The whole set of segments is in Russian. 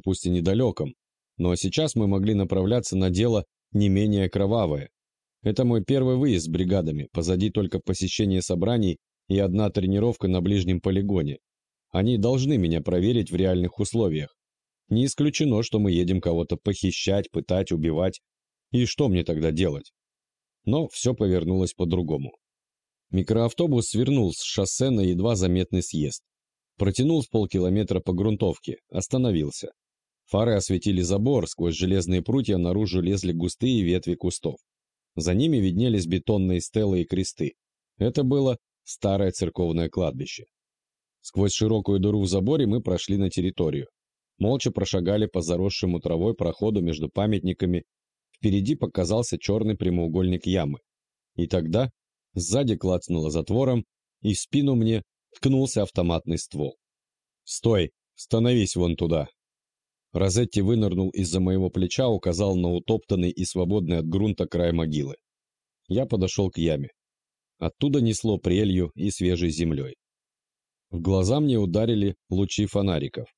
пусть и недалеком, но сейчас мы могли направляться на дело не менее кровавое. Это мой первый выезд с бригадами, позади только посещение собраний и одна тренировка на ближнем полигоне. Они должны меня проверить в реальных условиях. Не исключено, что мы едем кого-то похищать, пытать, убивать. И что мне тогда делать? Но все повернулось по-другому. Микроавтобус свернул с шоссе на едва заметный съезд. Протянул с полкилометра по грунтовке, остановился. Фары осветили забор, сквозь железные прутья наружу лезли густые ветви кустов. За ними виднелись бетонные стелы и кресты. Это было старое церковное кладбище. Сквозь широкую дыру в заборе мы прошли на территорию. Молча прошагали по заросшему травой проходу между памятниками. Впереди показался черный прямоугольник ямы. И тогда сзади клацнуло затвором, и в спину мне ткнулся автоматный ствол. «Стой! Становись вон туда!» Розетти вынырнул из-за моего плеча, указал на утоптанный и свободный от грунта край могилы. Я подошел к яме. Оттуда несло прелью и свежей землей. В глаза мне ударили лучи фонариков.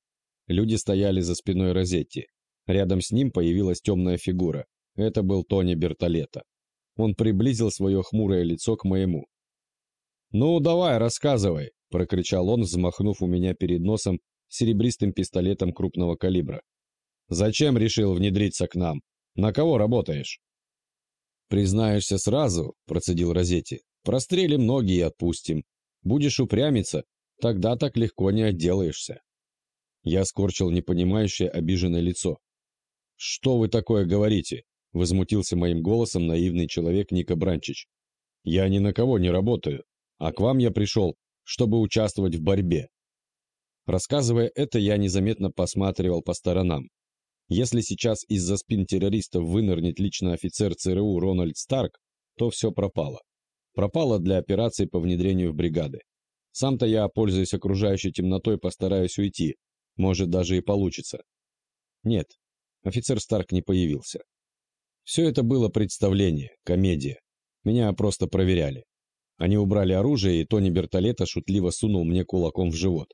Люди стояли за спиной Розетти. Рядом с ним появилась темная фигура. Это был Тони Бертолета. Он приблизил свое хмурое лицо к моему. «Ну, давай, рассказывай!» – прокричал он, взмахнув у меня перед носом серебристым пистолетом крупного калибра. «Зачем решил внедриться к нам? На кого работаешь?» «Признаешься сразу», — процедил Розетти. «Прострелим ноги и отпустим. Будешь упрямиться, тогда так легко не отделаешься». Я скорчил непонимающее обиженное лицо. «Что вы такое говорите?» — возмутился моим голосом наивный человек Ника Бранчич. «Я ни на кого не работаю, а к вам я пришел, чтобы участвовать в борьбе. Рассказывая это, я незаметно посматривал по сторонам. Если сейчас из-за спин террористов вынырнет лично офицер ЦРУ Рональд Старк, то все пропало. Пропало для операции по внедрению в бригады. Сам-то я, пользуясь окружающей темнотой, постараюсь уйти. Может, даже и получится. Нет, офицер Старк не появился. Все это было представление, комедия. Меня просто проверяли. Они убрали оружие, и Тони Бертолета шутливо сунул мне кулаком в живот.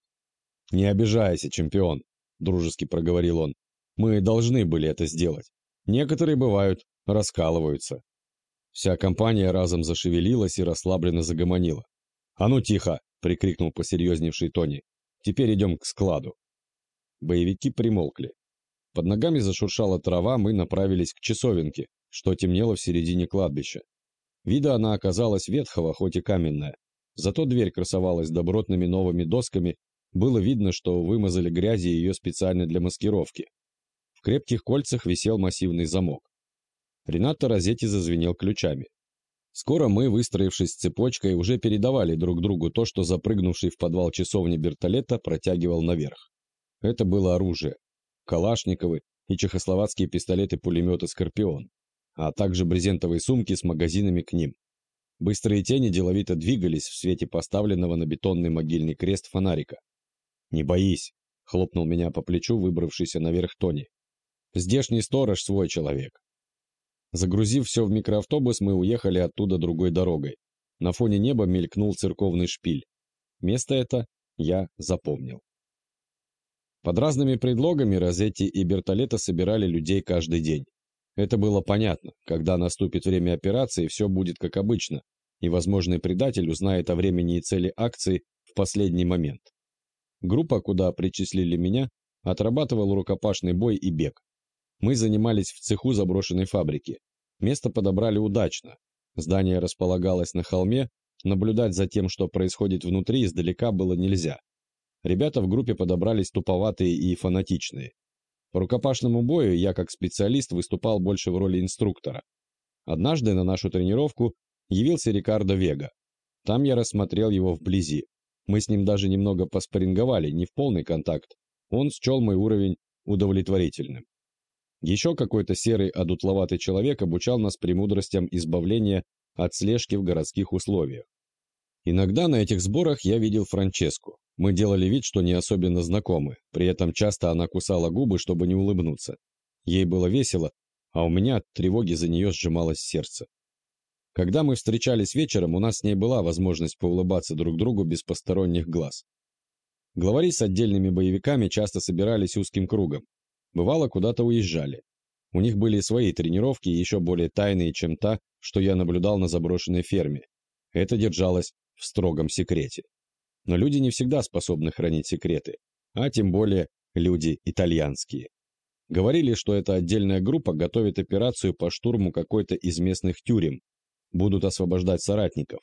«Не обижайся, чемпион», — дружески проговорил он. «Мы должны были это сделать. Некоторые, бывают, раскалываются». Вся компания разом зашевелилась и расслабленно загомонила. «А ну тихо!» — прикрикнул посерьезневший Тони. «Теперь идем к складу». Боевики примолкли. Под ногами зашуршала трава, мы направились к часовенке, что темнело в середине кладбища. Вида она оказалась ветхого, хоть и каменная. Зато дверь красовалась добротными новыми досками было видно, что вымазали грязи ее специально для маскировки. В крепких кольцах висел массивный замок. Ренато Розетти зазвенел ключами. Скоро мы, выстроившись цепочкой, уже передавали друг другу то, что запрыгнувший в подвал часовни Бертолета протягивал наверх. Это было оружие. Калашниковы и чехословацкие пистолеты-пулеметы «Скорпион», а также брезентовые сумки с магазинами к ним. Быстрые тени деловито двигались в свете поставленного на бетонный могильный крест фонарика. «Не боись», — хлопнул меня по плечу выбравшийся наверх Тони. «Здешний сторож свой человек». Загрузив все в микроавтобус, мы уехали оттуда другой дорогой. На фоне неба мелькнул церковный шпиль. Место это я запомнил. Под разными предлогами Розетти и Бертолета собирали людей каждый день. Это было понятно. Когда наступит время операции, все будет как обычно, и возможный предатель узнает о времени и цели акции в последний момент. Группа, куда причислили меня, отрабатывала рукопашный бой и бег. Мы занимались в цеху заброшенной фабрики. Место подобрали удачно. Здание располагалось на холме, наблюдать за тем, что происходит внутри, издалека было нельзя. Ребята в группе подобрались туповатые и фанатичные. По рукопашному бою я как специалист выступал больше в роли инструктора. Однажды на нашу тренировку явился Рикардо Вега. Там я рассмотрел его вблизи. Мы с ним даже немного поспоринговали, не в полный контакт. Он счел мой уровень удовлетворительным. Еще какой-то серый одутловатый человек обучал нас премудростям избавления от слежки в городских условиях. Иногда на этих сборах я видел Франческу. Мы делали вид, что не особенно знакомы, при этом часто она кусала губы, чтобы не улыбнуться. Ей было весело, а у меня от тревоги за нее сжималось сердце. Когда мы встречались вечером, у нас с ней была возможность поулыбаться друг другу без посторонних глаз. Главари с отдельными боевиками часто собирались узким кругом. Бывало, куда-то уезжали. У них были свои тренировки, еще более тайные, чем та, что я наблюдал на заброшенной ферме. Это держалось в строгом секрете. Но люди не всегда способны хранить секреты, а тем более люди итальянские. Говорили, что эта отдельная группа готовит операцию по штурму какой-то из местных тюрем, будут освобождать соратников.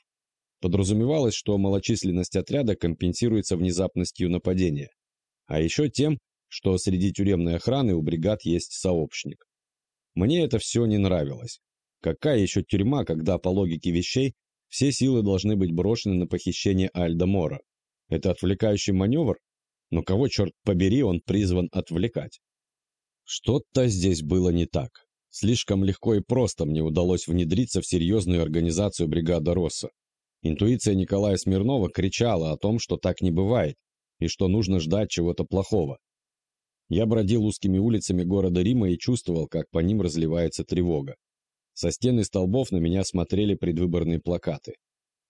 Подразумевалось, что малочисленность отряда компенсируется внезапностью нападения, а еще тем, что среди тюремной охраны у бригад есть сообщник. Мне это все не нравилось. Какая еще тюрьма, когда, по логике вещей, все силы должны быть брошены на похищение Альда Мора? Это отвлекающий маневр? Но кого, черт побери, он призван отвлекать? Что-то здесь было не так. Слишком легко и просто мне удалось внедриться в серьезную организацию бригады Росса. Интуиция Николая Смирнова кричала о том, что так не бывает, и что нужно ждать чего-то плохого. Я бродил узкими улицами города Рима и чувствовал, как по ним разливается тревога. Со стены столбов на меня смотрели предвыборные плакаты.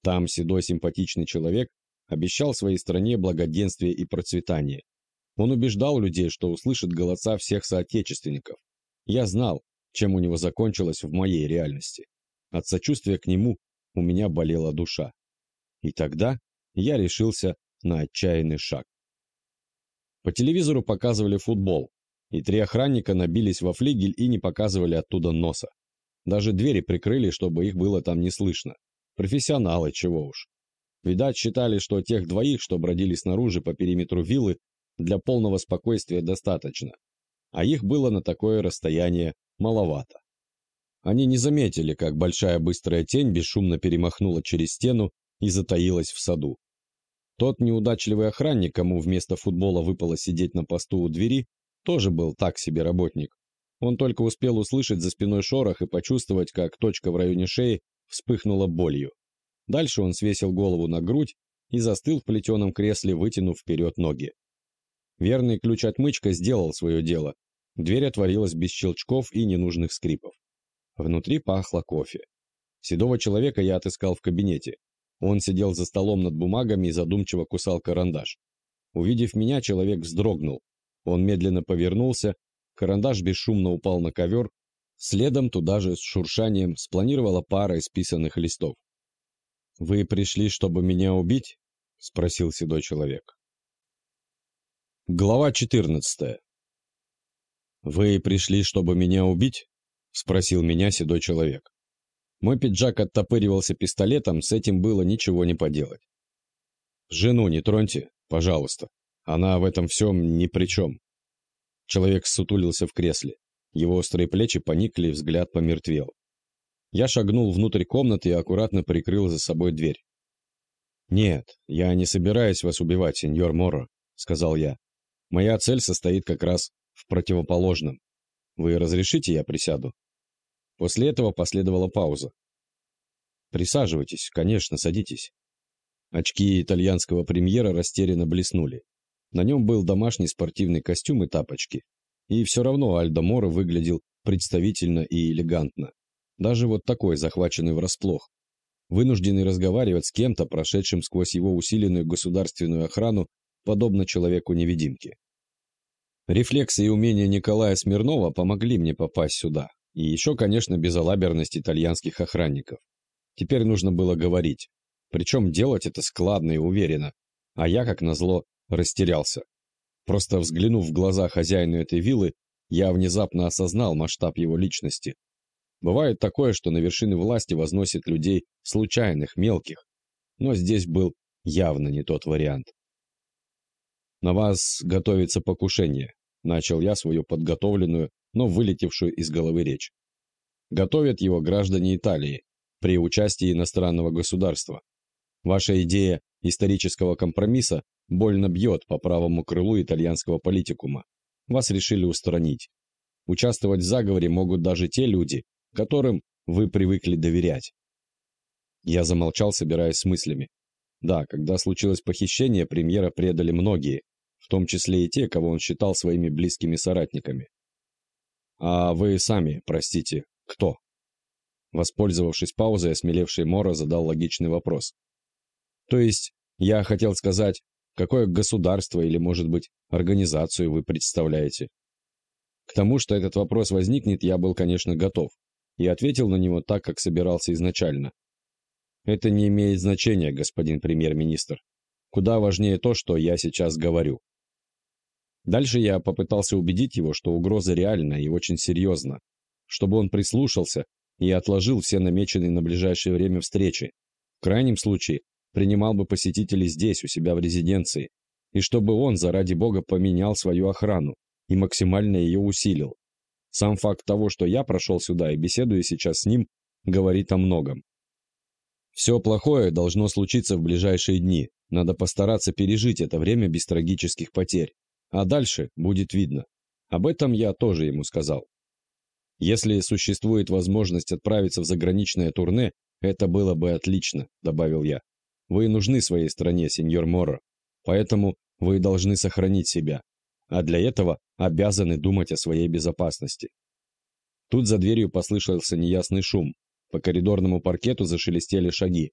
Там седой симпатичный человек обещал своей стране благоденствие и процветание. Он убеждал людей, что услышит голоса всех соотечественников. Я знал, чем у него закончилось в моей реальности. От сочувствия к нему у меня болела душа. И тогда я решился на отчаянный шаг. По телевизору показывали футбол, и три охранника набились во флигель и не показывали оттуда носа. Даже двери прикрыли, чтобы их было там не слышно. Профессионалы, чего уж. Видать, считали, что тех двоих, что бродили снаружи по периметру виллы, для полного спокойствия достаточно. А их было на такое расстояние маловато. Они не заметили, как большая быстрая тень бесшумно перемахнула через стену и затаилась в саду. Тот неудачливый охранник, кому вместо футбола выпало сидеть на посту у двери, тоже был так себе работник. Он только успел услышать за спиной шорох и почувствовать, как точка в районе шеи вспыхнула болью. Дальше он свесил голову на грудь и застыл в плетеном кресле, вытянув вперед ноги. Верный ключ-отмычка сделал свое дело. Дверь отворилась без щелчков и ненужных скрипов. Внутри пахло кофе. Седого человека я отыскал в кабинете. Он сидел за столом над бумагами и задумчиво кусал карандаш. Увидев меня, человек вздрогнул. Он медленно повернулся, карандаш бесшумно упал на ковер, следом туда же с шуршанием спланировала пара исписанных листов. «Вы пришли, чтобы меня убить?» — спросил седой человек. Глава 14 «Вы пришли, чтобы меня убить?» — спросил меня седой человек. Мой пиджак оттопыривался пистолетом, с этим было ничего не поделать. «Жену не троньте, пожалуйста. Она в этом всем ни при чем». Человек сутулился в кресле. Его острые плечи поникли, взгляд помертвел. Я шагнул внутрь комнаты и аккуратно прикрыл за собой дверь. «Нет, я не собираюсь вас убивать, сеньор Моро», — сказал я. «Моя цель состоит как раз в противоположном. Вы разрешите, я присяду?» После этого последовала пауза. «Присаживайтесь, конечно, садитесь». Очки итальянского премьера растерянно блеснули. На нем был домашний спортивный костюм и тапочки. И все равно Альдо Моро выглядел представительно и элегантно. Даже вот такой, захваченный врасплох. Вынужденный разговаривать с кем-то, прошедшим сквозь его усиленную государственную охрану, подобно человеку-невидимке. Рефлексы и умения Николая Смирнова помогли мне попасть сюда. И еще, конечно, безалаберность итальянских охранников. Теперь нужно было говорить. Причем делать это складно и уверенно. А я, как назло, растерялся. Просто взглянув в глаза хозяину этой виллы, я внезапно осознал масштаб его личности. Бывает такое, что на вершины власти возносят людей случайных, мелких. Но здесь был явно не тот вариант. «На вас готовится покушение», — начал я свою подготовленную, но вылетевшую из головы речь. Готовят его граждане Италии при участии иностранного государства. Ваша идея исторического компромисса больно бьет по правому крылу итальянского политикума. Вас решили устранить. Участвовать в заговоре могут даже те люди, которым вы привыкли доверять. Я замолчал, собираясь с мыслями. Да, когда случилось похищение, премьера предали многие, в том числе и те, кого он считал своими близкими соратниками. «А вы сами, простите, кто?» Воспользовавшись паузой, осмелевший Мора задал логичный вопрос. «То есть, я хотел сказать, какое государство или, может быть, организацию вы представляете?» К тому, что этот вопрос возникнет, я был, конечно, готов. И ответил на него так, как собирался изначально. Это не имеет значения, господин премьер-министр. Куда важнее то, что я сейчас говорю. Дальше я попытался убедить его, что угроза реальна и очень серьезна, чтобы он прислушался и отложил все намеченные на ближайшее время встречи. В крайнем случае, принимал бы посетителей здесь, у себя в резиденции, и чтобы он, заради бога, поменял свою охрану и максимально ее усилил. Сам факт того, что я прошел сюда и беседую сейчас с ним, говорит о многом. Все плохое должно случиться в ближайшие дни. Надо постараться пережить это время без трагических потерь. А дальше будет видно. Об этом я тоже ему сказал. Если существует возможность отправиться в заграничное турне, это было бы отлично, добавил я. Вы нужны своей стране, сеньор Моро. Поэтому вы должны сохранить себя. А для этого обязаны думать о своей безопасности. Тут за дверью послышался неясный шум. По коридорному паркету зашелестели шаги.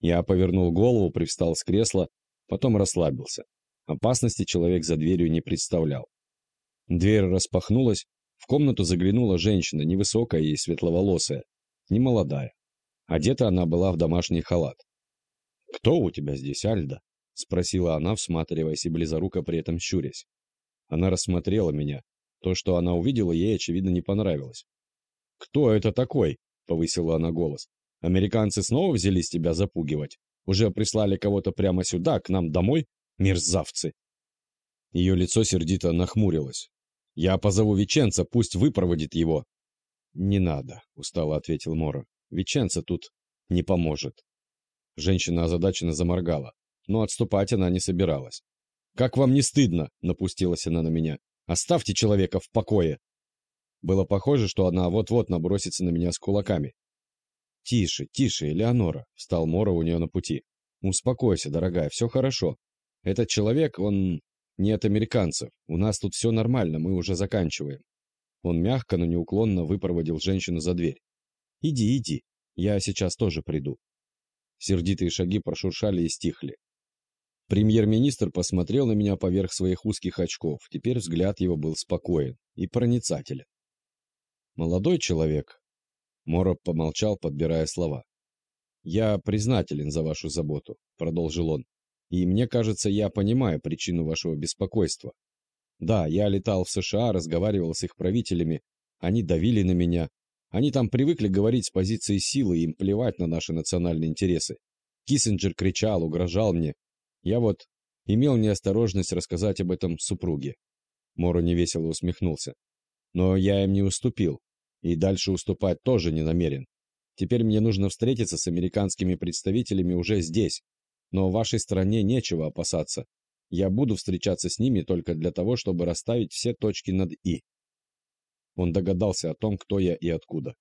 Я повернул голову, привстал с кресла, потом расслабился. Опасности человек за дверью не представлял. Дверь распахнулась, в комнату заглянула женщина, невысокая и светловолосая, немолодая. Одета она была в домашний халат. «Кто у тебя здесь, Альда?» — спросила она, всматриваясь и близоруко при этом щурясь. Она рассмотрела меня. То, что она увидела, ей, очевидно, не понравилось. «Кто это такой?» — повысила она голос. «Американцы снова взялись тебя запугивать? Уже прислали кого-то прямо сюда, к нам домой? Мерзавцы!» Ее лицо сердито нахмурилось. «Я позову Веченца, пусть выпроводит его». «Не надо», — устало ответил Мора. «Веченца тут не поможет». Женщина озадаченно заморгала, но отступать она не собиралась. «Как вам не стыдно?» — напустилась она на меня. «Оставьте человека в покое!» Было похоже, что она вот-вот набросится на меня с кулаками. «Тише, тише, Элеонора!» — встал Мора у нее на пути. «Успокойся, дорогая, все хорошо. Этот человек, он не от американцев. У нас тут все нормально, мы уже заканчиваем». Он мягко, но неуклонно выпроводил женщину за дверь. «Иди, иди, я сейчас тоже приду». Сердитые шаги прошуршали и стихли. Премьер-министр посмотрел на меня поверх своих узких очков. Теперь взгляд его был спокоен и проницателен. «Молодой человек», — Мороб помолчал, подбирая слова. «Я признателен за вашу заботу», — продолжил он. И мне кажется, я понимаю причину вашего беспокойства. Да, я летал в США, разговаривал с их правителями, они давили на меня. Они там привыкли говорить с позиции силы, им плевать на наши национальные интересы. Киссинджер кричал, угрожал мне. Я вот имел неосторожность рассказать об этом супруге. Моро невесело усмехнулся. Но я им не уступил. И дальше уступать тоже не намерен. Теперь мне нужно встретиться с американскими представителями уже здесь, но в вашей стране нечего опасаться. Я буду встречаться с ними только для того, чтобы расставить все точки над «и». Он догадался о том, кто я и откуда.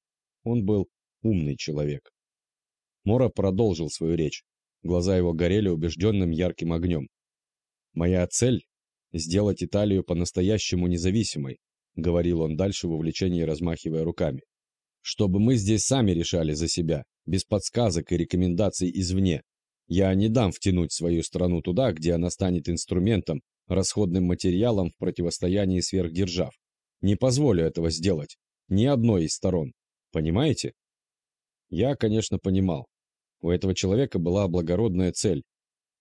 Он был умный человек. Мора продолжил свою речь. Глаза его горели убежденным ярким огнем. «Моя цель — сделать Италию по-настоящему независимой», — говорил он дальше в увлечении, размахивая руками. «Чтобы мы здесь сами решали за себя, без подсказок и рекомендаций извне, я не дам втянуть свою страну туда, где она станет инструментом, расходным материалом в противостоянии сверхдержав. Не позволю этого сделать. Ни одной из сторон. Понимаете? Я, конечно, понимал. У этого человека была благородная цель.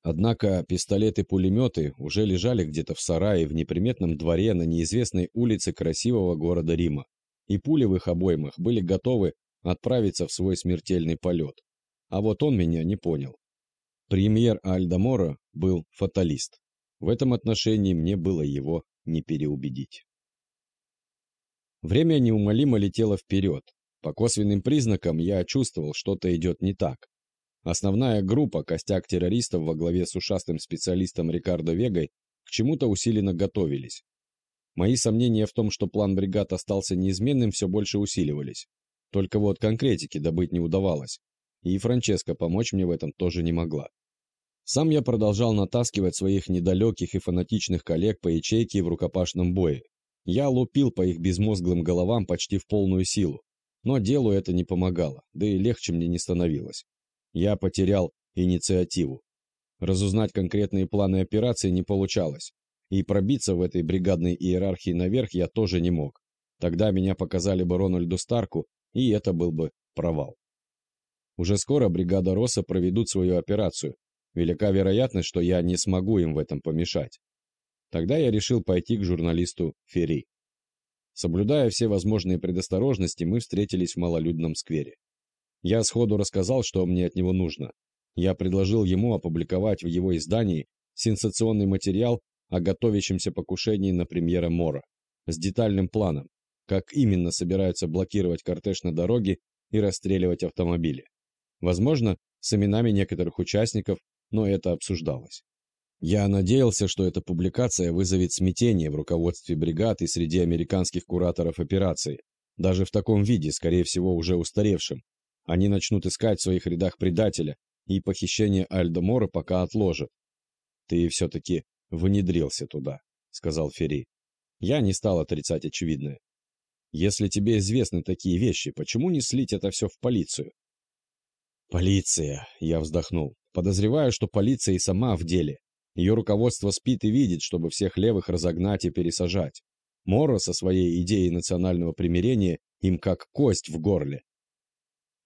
Однако пистолеты-пулеметы уже лежали где-то в сарае в неприметном дворе на неизвестной улице красивого города Рима. И пули в их обоймах были готовы отправиться в свой смертельный полет. А вот он меня не понял. Премьер Альдамора был фаталист. В этом отношении мне было его не переубедить. Время неумолимо летело вперед. По косвенным признакам я чувствовал, что-то идет не так. Основная группа, костяк террористов во главе с ушастым специалистом Рикардо Вегой, к чему-то усиленно готовились. Мои сомнения в том, что план бригад остался неизменным, все больше усиливались. Только вот конкретики добыть не удавалось. И Франческа помочь мне в этом тоже не могла. Сам я продолжал натаскивать своих недалеких и фанатичных коллег по ячейке в рукопашном бое. Я лупил по их безмозглым головам почти в полную силу. Но делу это не помогало, да и легче мне не становилось. Я потерял инициативу. Разузнать конкретные планы операции не получалось. И пробиться в этой бригадной иерархии наверх я тоже не мог. Тогда меня показали бы Рональду Старку, и это был бы провал. Уже скоро бригада Росса проведут свою операцию. Велика вероятность, что я не смогу им в этом помешать. Тогда я решил пойти к журналисту Ферри. Соблюдая все возможные предосторожности, мы встретились в малолюдном сквере. Я сходу рассказал, что мне от него нужно. Я предложил ему опубликовать в его издании сенсационный материал о готовящемся покушении на премьера Мора с детальным планом, как именно собираются блокировать кортеж на дороге и расстреливать автомобили. Возможно, с именами некоторых участников, но это обсуждалось. Я надеялся, что эта публикация вызовет смятение в руководстве бригад и среди американских кураторов операции, даже в таком виде, скорее всего, уже устаревшем. Они начнут искать в своих рядах предателя, и похищение Альдо Мора пока отложат. «Ты все-таки внедрился туда», — сказал Ферри. Я не стал отрицать очевидное. «Если тебе известны такие вещи, почему не слить это все в полицию?» «Полиция», — я вздохнул. «Подозреваю, что полиция и сама в деле. Ее руководство спит и видит, чтобы всех левых разогнать и пересажать. Моро со своей идеей национального примирения им как кость в горле.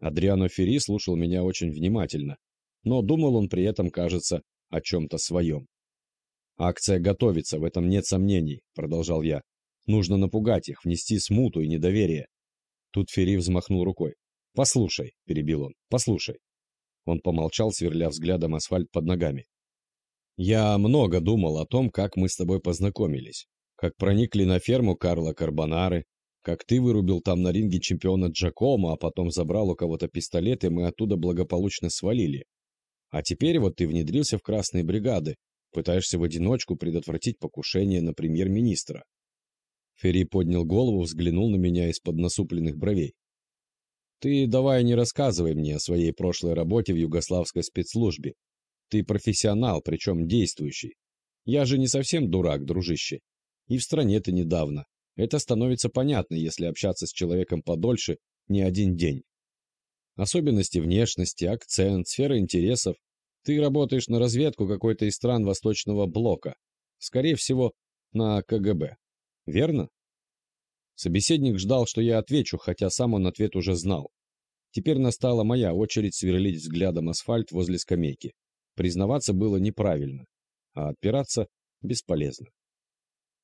Адриано Ферри слушал меня очень внимательно, но думал он при этом, кажется, о чем-то своем. «Акция готовится, в этом нет сомнений», — продолжал я. «Нужно напугать их, внести смуту и недоверие». Тут Ферри взмахнул рукой. «Послушай», — перебил он, — «послушай». Он помолчал, сверля взглядом асфальт под ногами. «Я много думал о том, как мы с тобой познакомились, как проникли на ферму Карла Карбонары, как ты вырубил там на ринге чемпиона Джакомо, а потом забрал у кого-то пистолет, и мы оттуда благополучно свалили. А теперь вот ты внедрился в красные бригады, пытаешься в одиночку предотвратить покушение на премьер-министра». Ферри поднял голову, взглянул на меня из-под насупленных бровей. Ты давай не рассказывай мне о своей прошлой работе в югославской спецслужбе. Ты профессионал, причем действующий. Я же не совсем дурак, дружище. И в стране ты недавно. Это становится понятно, если общаться с человеком подольше, не один день. Особенности внешности, акцент, сфера интересов. Ты работаешь на разведку какой-то из стран Восточного Блока. Скорее всего, на КГБ. Верно? Собеседник ждал, что я отвечу, хотя сам он ответ уже знал. Теперь настала моя очередь сверлить взглядом асфальт возле скамейки. Признаваться было неправильно, а отпираться бесполезно.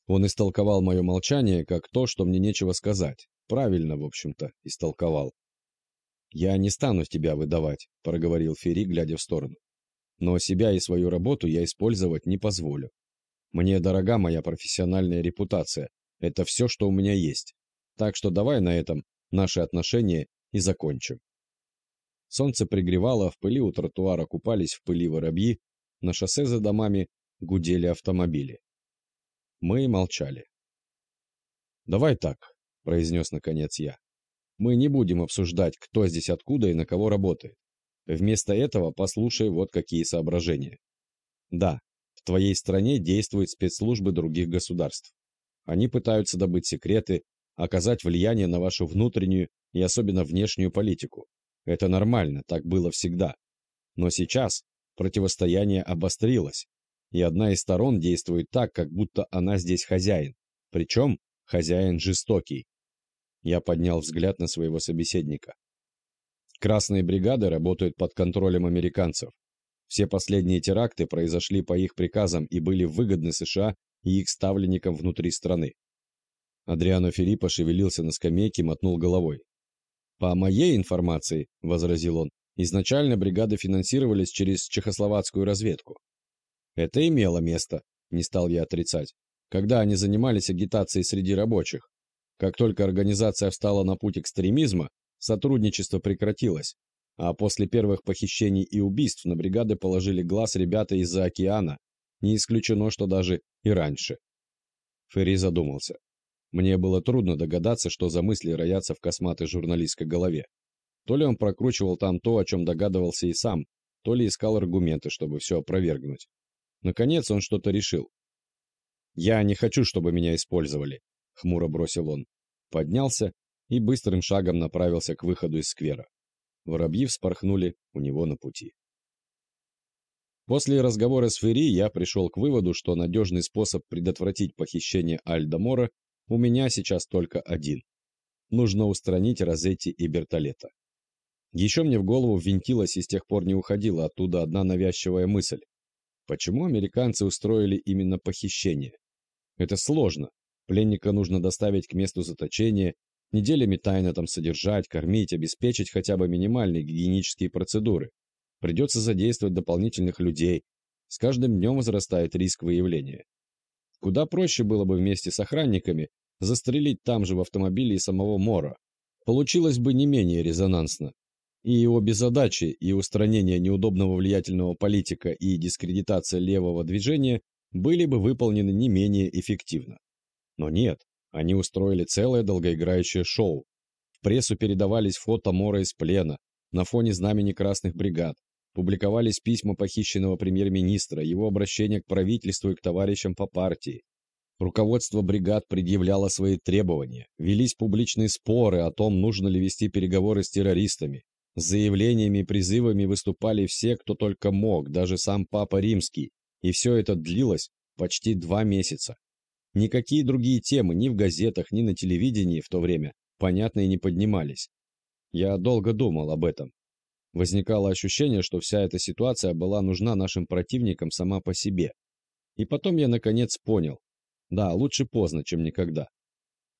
Он истолковал мое молчание как то, что мне нечего сказать. Правильно, в общем-то, истолковал. «Я не стану тебя выдавать», — проговорил Ферри, глядя в сторону. «Но себя и свою работу я использовать не позволю. Мне дорога моя профессиональная репутация, это все, что у меня есть. Так что давай на этом наши отношения и закончим. Солнце пригревало, в пыли у тротуара купались в пыли воробьи, на шоссе за домами гудели автомобили. Мы молчали. «Давай так», — произнес наконец я. «Мы не будем обсуждать, кто здесь откуда и на кого работает. Вместо этого послушай вот какие соображения. Да, в твоей стране действуют спецслужбы других государств. Они пытаются добыть секреты, оказать влияние на вашу внутреннюю и особенно внешнюю политику. Это нормально, так было всегда. Но сейчас противостояние обострилось, и одна из сторон действует так, как будто она здесь хозяин. Причем хозяин жестокий. Я поднял взгляд на своего собеседника. Красные бригады работают под контролем американцев. Все последние теракты произошли по их приказам и были выгодны США и их ставленникам внутри страны. Адриано Филиппо шевелился на скамейке мотнул головой. «По моей информации», — возразил он, — «изначально бригады финансировались через чехословацкую разведку». Это имело место, не стал я отрицать, когда они занимались агитацией среди рабочих. Как только организация встала на путь экстремизма, сотрудничество прекратилось, а после первых похищений и убийств на бригады положили глаз ребята из-за океана, не исключено, что даже и раньше. Ферри задумался. Мне было трудно догадаться, что за мысли роятся в косматой журналистской голове. То ли он прокручивал там то, о чем догадывался и сам, то ли искал аргументы, чтобы все опровергнуть. Наконец он что-то решил. «Я не хочу, чтобы меня использовали», — хмуро бросил он. Поднялся и быстрым шагом направился к выходу из сквера. Воробьи вспорхнули у него на пути. После разговора с Ферри я пришел к выводу, что надежный способ предотвратить похищение Альдамора У меня сейчас только один. Нужно устранить Розетти и Бертолета. Еще мне в голову ввинтилась и с тех пор не уходила оттуда одна навязчивая мысль. Почему американцы устроили именно похищение? Это сложно. Пленника нужно доставить к месту заточения, неделями тайно там содержать, кормить, обеспечить хотя бы минимальные гигиенические процедуры. Придется задействовать дополнительных людей. С каждым днем возрастает риск выявления. Куда проще было бы вместе с охранниками застрелить там же в автомобиле и самого Мора. Получилось бы не менее резонансно и его беззадачи, и устранение неудобного влиятельного политика, и дискредитация левого движения были бы выполнены не менее эффективно. Но нет, они устроили целое долгоиграющее шоу. В прессу передавались фото Мора из плена, на фоне знамени красных бригад, публиковались письма похищенного премьер-министра, его обращения к правительству и к товарищам по партии. Руководство бригад предъявляло свои требования, велись публичные споры о том, нужно ли вести переговоры с террористами, с заявлениями и призывами выступали все, кто только мог, даже сам Папа Римский, и все это длилось почти два месяца. Никакие другие темы ни в газетах, ни на телевидении в то время, понятно, и не поднимались. Я долго думал об этом. Возникало ощущение, что вся эта ситуация была нужна нашим противникам сама по себе. И потом я наконец понял. Да, лучше поздно, чем никогда.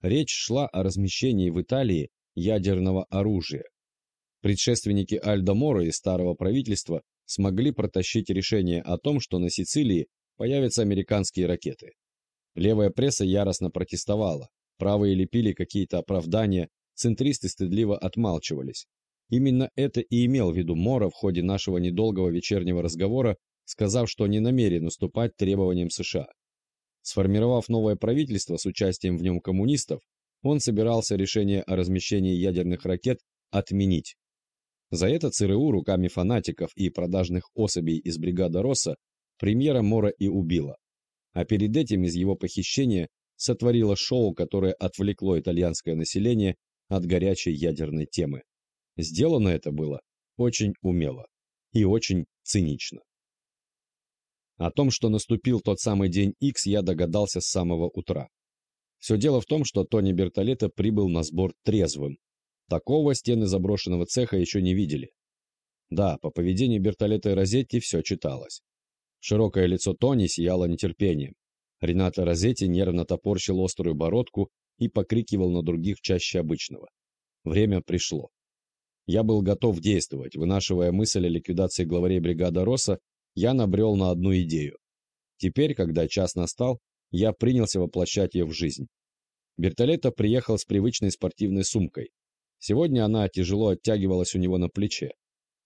Речь шла о размещении в Италии ядерного оружия. Предшественники Альдо Моро и старого правительства смогли протащить решение о том, что на Сицилии появятся американские ракеты. Левая пресса яростно протестовала, правые лепили какие-то оправдания, центристы стыдливо отмалчивались. Именно это и имел в виду Моро в ходе нашего недолгого вечернего разговора, сказав, что не намерен уступать требованиям США. Сформировав новое правительство с участием в нем коммунистов, он собирался решение о размещении ядерных ракет отменить. За это ЦРУ руками фанатиков и продажных особей из бригады Росса премьера Мора и убила. А перед этим из его похищения сотворило шоу, которое отвлекло итальянское население от горячей ядерной темы. Сделано это было очень умело и очень цинично. О том, что наступил тот самый день X, я догадался с самого утра. Все дело в том, что Тони Бертолетто прибыл на сбор трезвым, Такого стены заброшенного цеха еще не видели. Да, по поведению Бертолета и Розетти все читалось. Широкое лицо Тони сияло нетерпением. Рената Розетти нервно топорщил острую бородку и покрикивал на других чаще обычного. Время пришло. Я был готов действовать. Вынашивая мысль о ликвидации главарей бригады Росса, я набрел на одну идею. Теперь, когда час настал, я принялся воплощать ее в жизнь. Бертолетто приехал с привычной спортивной сумкой. Сегодня она тяжело оттягивалась у него на плече.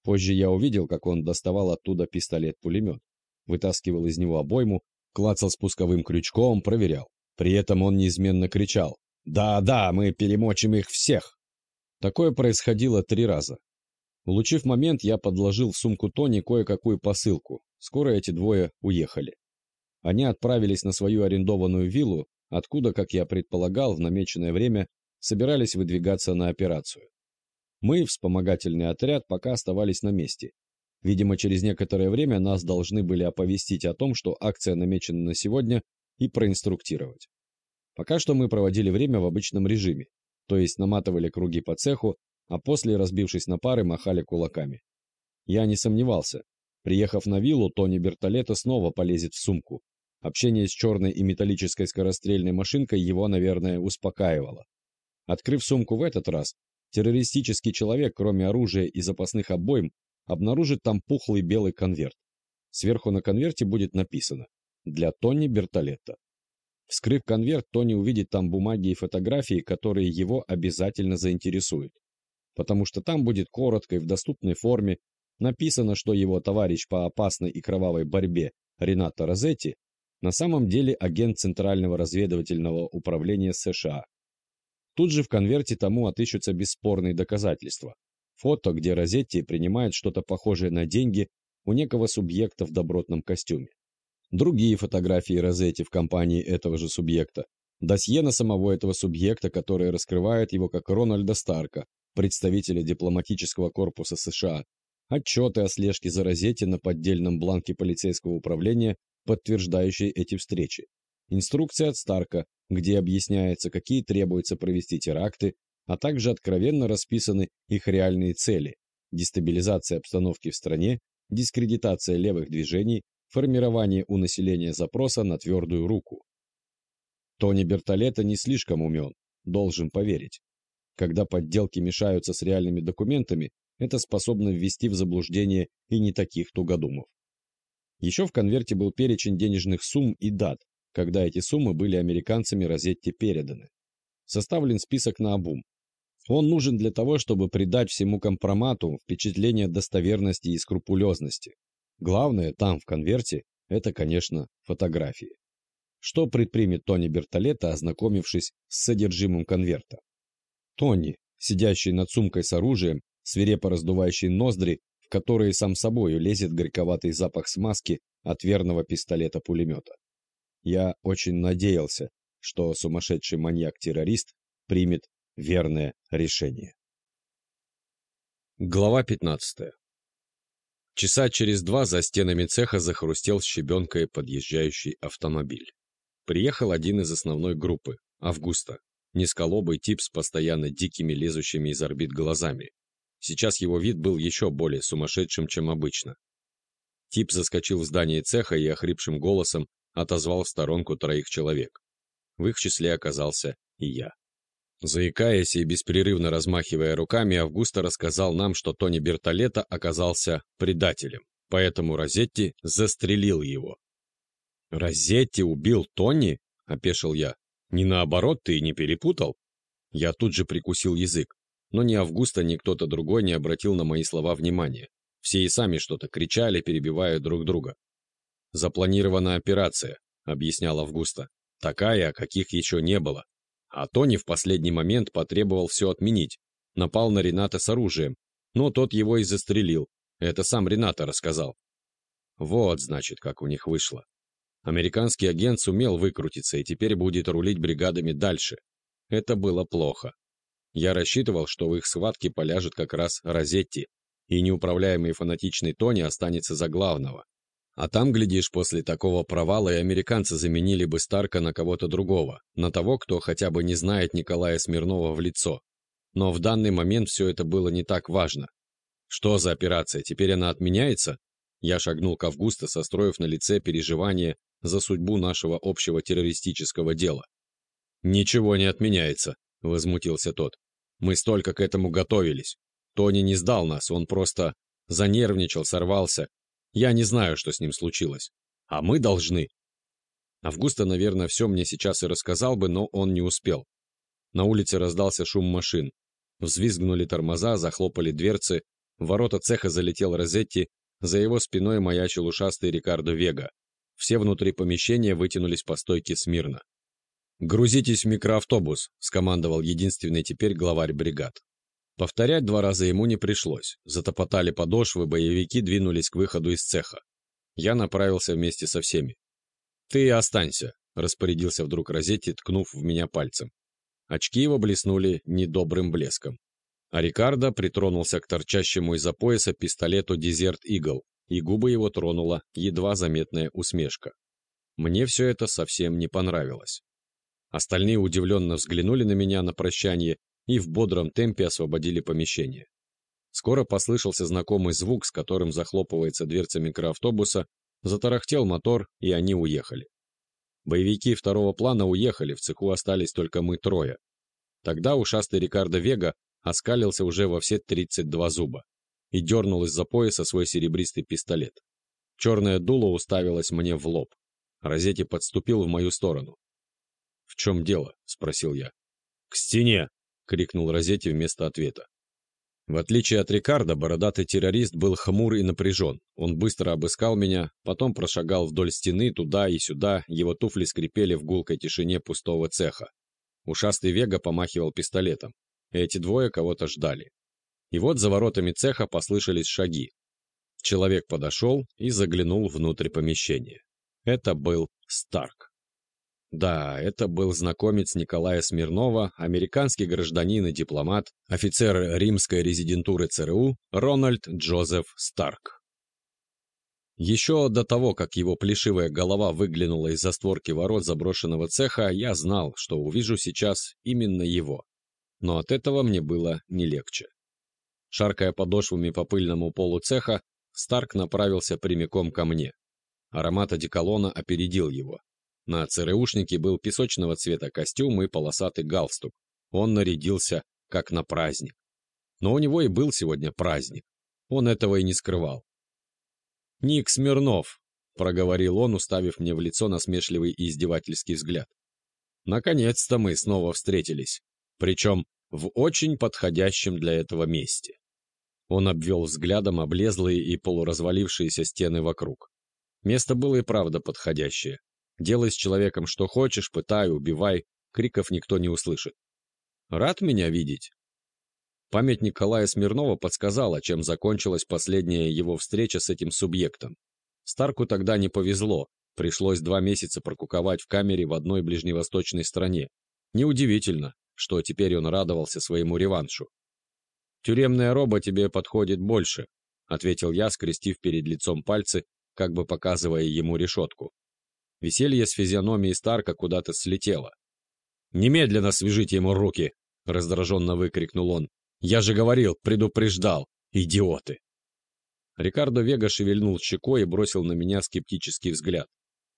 Позже я увидел, как он доставал оттуда пистолет-пулемет, вытаскивал из него обойму, клацал спусковым крючком, проверял. При этом он неизменно кричал «Да-да, мы перемочим их всех!». Такое происходило три раза. Улучив момент, я подложил в сумку Тони кое-какую посылку. Скоро эти двое уехали. Они отправились на свою арендованную виллу, откуда, как я предполагал, в намеченное время собирались выдвигаться на операцию. Мы, вспомогательный отряд, пока оставались на месте. Видимо, через некоторое время нас должны были оповестить о том, что акция намечена на сегодня, и проинструктировать. Пока что мы проводили время в обычном режиме, то есть наматывали круги по цеху, а после, разбившись на пары, махали кулаками. Я не сомневался. Приехав на виллу, Тони Бертолета снова полезет в сумку. Общение с черной и металлической скорострельной машинкой его, наверное, успокаивало. Открыв сумку в этот раз, террористический человек, кроме оружия и запасных обойм, обнаружит там пухлый белый конверт. Сверху на конверте будет написано «Для Тони Бертолетто». Вскрыв конверт, Тони увидит там бумаги и фотографии, которые его обязательно заинтересуют. Потому что там будет коротко и в доступной форме написано, что его товарищ по опасной и кровавой борьбе Ренато Розетти на самом деле агент Центрального разведывательного управления США, Тут же в конверте тому отыщутся бесспорные доказательства. Фото, где Розетти принимает что-то похожее на деньги у некого субъекта в добротном костюме. Другие фотографии Розетти в компании этого же субъекта. Досье на самого этого субъекта, которое раскрывает его как Рональда Старка, представителя дипломатического корпуса США. Отчеты о слежке за Розетти на поддельном бланке полицейского управления, подтверждающие эти встречи. Инструкция от Старка, где объясняется, какие требуется провести теракты, а также откровенно расписаны их реальные цели – дестабилизация обстановки в стране, дискредитация левых движений, формирование у населения запроса на твердую руку. Тони Бертолетто не слишком умен, должен поверить. Когда подделки мешаются с реальными документами, это способно ввести в заблуждение и не таких тугодумов. Еще в конверте был перечень денежных сумм и дат, когда эти суммы были американцами Розетти переданы. Составлен список на обум. Он нужен для того, чтобы придать всему компромату впечатление достоверности и скрупулезности. Главное там, в конверте, это, конечно, фотографии. Что предпримет Тони Бертолетто, ознакомившись с содержимым конверта? Тони, сидящий над сумкой с оружием, свирепо раздувающий ноздри, в которые сам собою лезет горьковатый запах смазки от верного пистолета-пулемета. Я очень надеялся, что сумасшедший маньяк-террорист примет верное решение. Глава 15. Часа через два за стенами цеха захрустел щебенкой подъезжающий автомобиль. Приехал один из основной группы, Августа, низколобый тип с постоянно дикими лезущими из орбит глазами. Сейчас его вид был еще более сумасшедшим, чем обычно. Тип заскочил в здание цеха и охрипшим голосом отозвал в сторонку троих человек. В их числе оказался и я. Заикаясь и беспрерывно размахивая руками, Августа рассказал нам, что Тони Бертолета оказался предателем, поэтому Розетти застрелил его. «Розетти убил Тони?» – опешил я. «Не наоборот, ты не перепутал?» Я тут же прикусил язык, но ни Августа, ни кто-то другой не обратил на мои слова внимания. Все и сами что-то кричали, перебивая друг друга. «Запланирована операция», — объяснял Августа. «Такая, каких еще не было. А Тони в последний момент потребовал все отменить. Напал на Рената с оружием. Но тот его и застрелил. Это сам Рената рассказал. Вот, значит, как у них вышло. Американский агент сумел выкрутиться и теперь будет рулить бригадами дальше. Это было плохо. Я рассчитывал, что в их схватке поляжет как раз Розетти, и неуправляемый фанатичный Тони останется за главного. А там, глядишь, после такого провала и американцы заменили бы Старка на кого-то другого, на того, кто хотя бы не знает Николая Смирнова в лицо. Но в данный момент все это было не так важно. Что за операция? Теперь она отменяется? Я шагнул к Августа, состроив на лице переживание за судьбу нашего общего террористического дела. «Ничего не отменяется», — возмутился тот. «Мы столько к этому готовились. Тони не сдал нас, он просто занервничал, сорвался, я не знаю, что с ним случилось. А мы должны. Августа, наверное, все мне сейчас и рассказал бы, но он не успел. На улице раздался шум машин. Взвизгнули тормоза, захлопали дверцы. В ворота цеха залетел Розетти, за его спиной маячил ушастый Рикардо Вега. Все внутри помещения вытянулись по стойке смирно. «Грузитесь в микроавтобус», — скомандовал единственный теперь главарь бригад. Повторять два раза ему не пришлось. Затопотали подошвы, боевики двинулись к выходу из цеха. Я направился вместе со всеми. «Ты останься», — распорядился вдруг Розетти, ткнув в меня пальцем. Очки его блеснули недобрым блеском. А Рикардо притронулся к торчащему из-за пояса пистолету «Дезерт Игл», и губы его тронула едва заметная усмешка. Мне все это совсем не понравилось. Остальные удивленно взглянули на меня на прощание и в бодром темпе освободили помещение. Скоро послышался знакомый звук, с которым захлопывается дверца микроавтобуса, затарахтел мотор, и они уехали. Боевики второго плана уехали, в цеху остались только мы трое. Тогда ушастый Рикардо Вега оскалился уже во все 32 зуба и дернул из-за пояса свой серебристый пистолет. Черное дуло уставилось мне в лоб. Розетти подступил в мою сторону. «В чем дело?» — спросил я. «К стене!» — крикнул Розетти вместо ответа. В отличие от Рикардо, бородатый террорист был хмур и напряжен. Он быстро обыскал меня, потом прошагал вдоль стены туда и сюда, его туфли скрипели в гулкой тишине пустого цеха. Ушастый Вега помахивал пистолетом. Эти двое кого-то ждали. И вот за воротами цеха послышались шаги. Человек подошел и заглянул внутрь помещения. Это был Старк. Да, это был знакомец Николая Смирнова, американский гражданин и дипломат, офицер римской резидентуры ЦРУ Рональд Джозеф Старк. Еще до того, как его плешивая голова выглянула из-за створки ворот заброшенного цеха, я знал, что увижу сейчас именно его. Но от этого мне было не легче. Шаркая подошвами по пыльному полу цеха, Старк направился прямиком ко мне. Аромат одеколона опередил его. На ЦРУшнике был песочного цвета костюм и полосатый галстук. Он нарядился, как на праздник. Но у него и был сегодня праздник. Он этого и не скрывал. «Ник Смирнов», — проговорил он, уставив мне в лицо насмешливый и издевательский взгляд. «Наконец-то мы снова встретились, причем в очень подходящем для этого месте». Он обвел взглядом облезлые и полуразвалившиеся стены вокруг. Место было и правда подходящее. Делай с человеком что хочешь, пытай, убивай, криков никто не услышит. «Рад меня видеть?» Память Николая Смирнова подсказала, чем закончилась последняя его встреча с этим субъектом. Старку тогда не повезло, пришлось два месяца прокуковать в камере в одной ближневосточной стране. Неудивительно, что теперь он радовался своему реваншу. «Тюремная роба тебе подходит больше», — ответил я, скрестив перед лицом пальцы, как бы показывая ему решетку. Веселье с физиономией Старка куда-то слетело. «Немедленно свяжите ему руки!» — раздраженно выкрикнул он. Я же говорил, предупреждал. Идиоты. Рикардо Вега шевельнул щекой и бросил на меня скептический взгляд.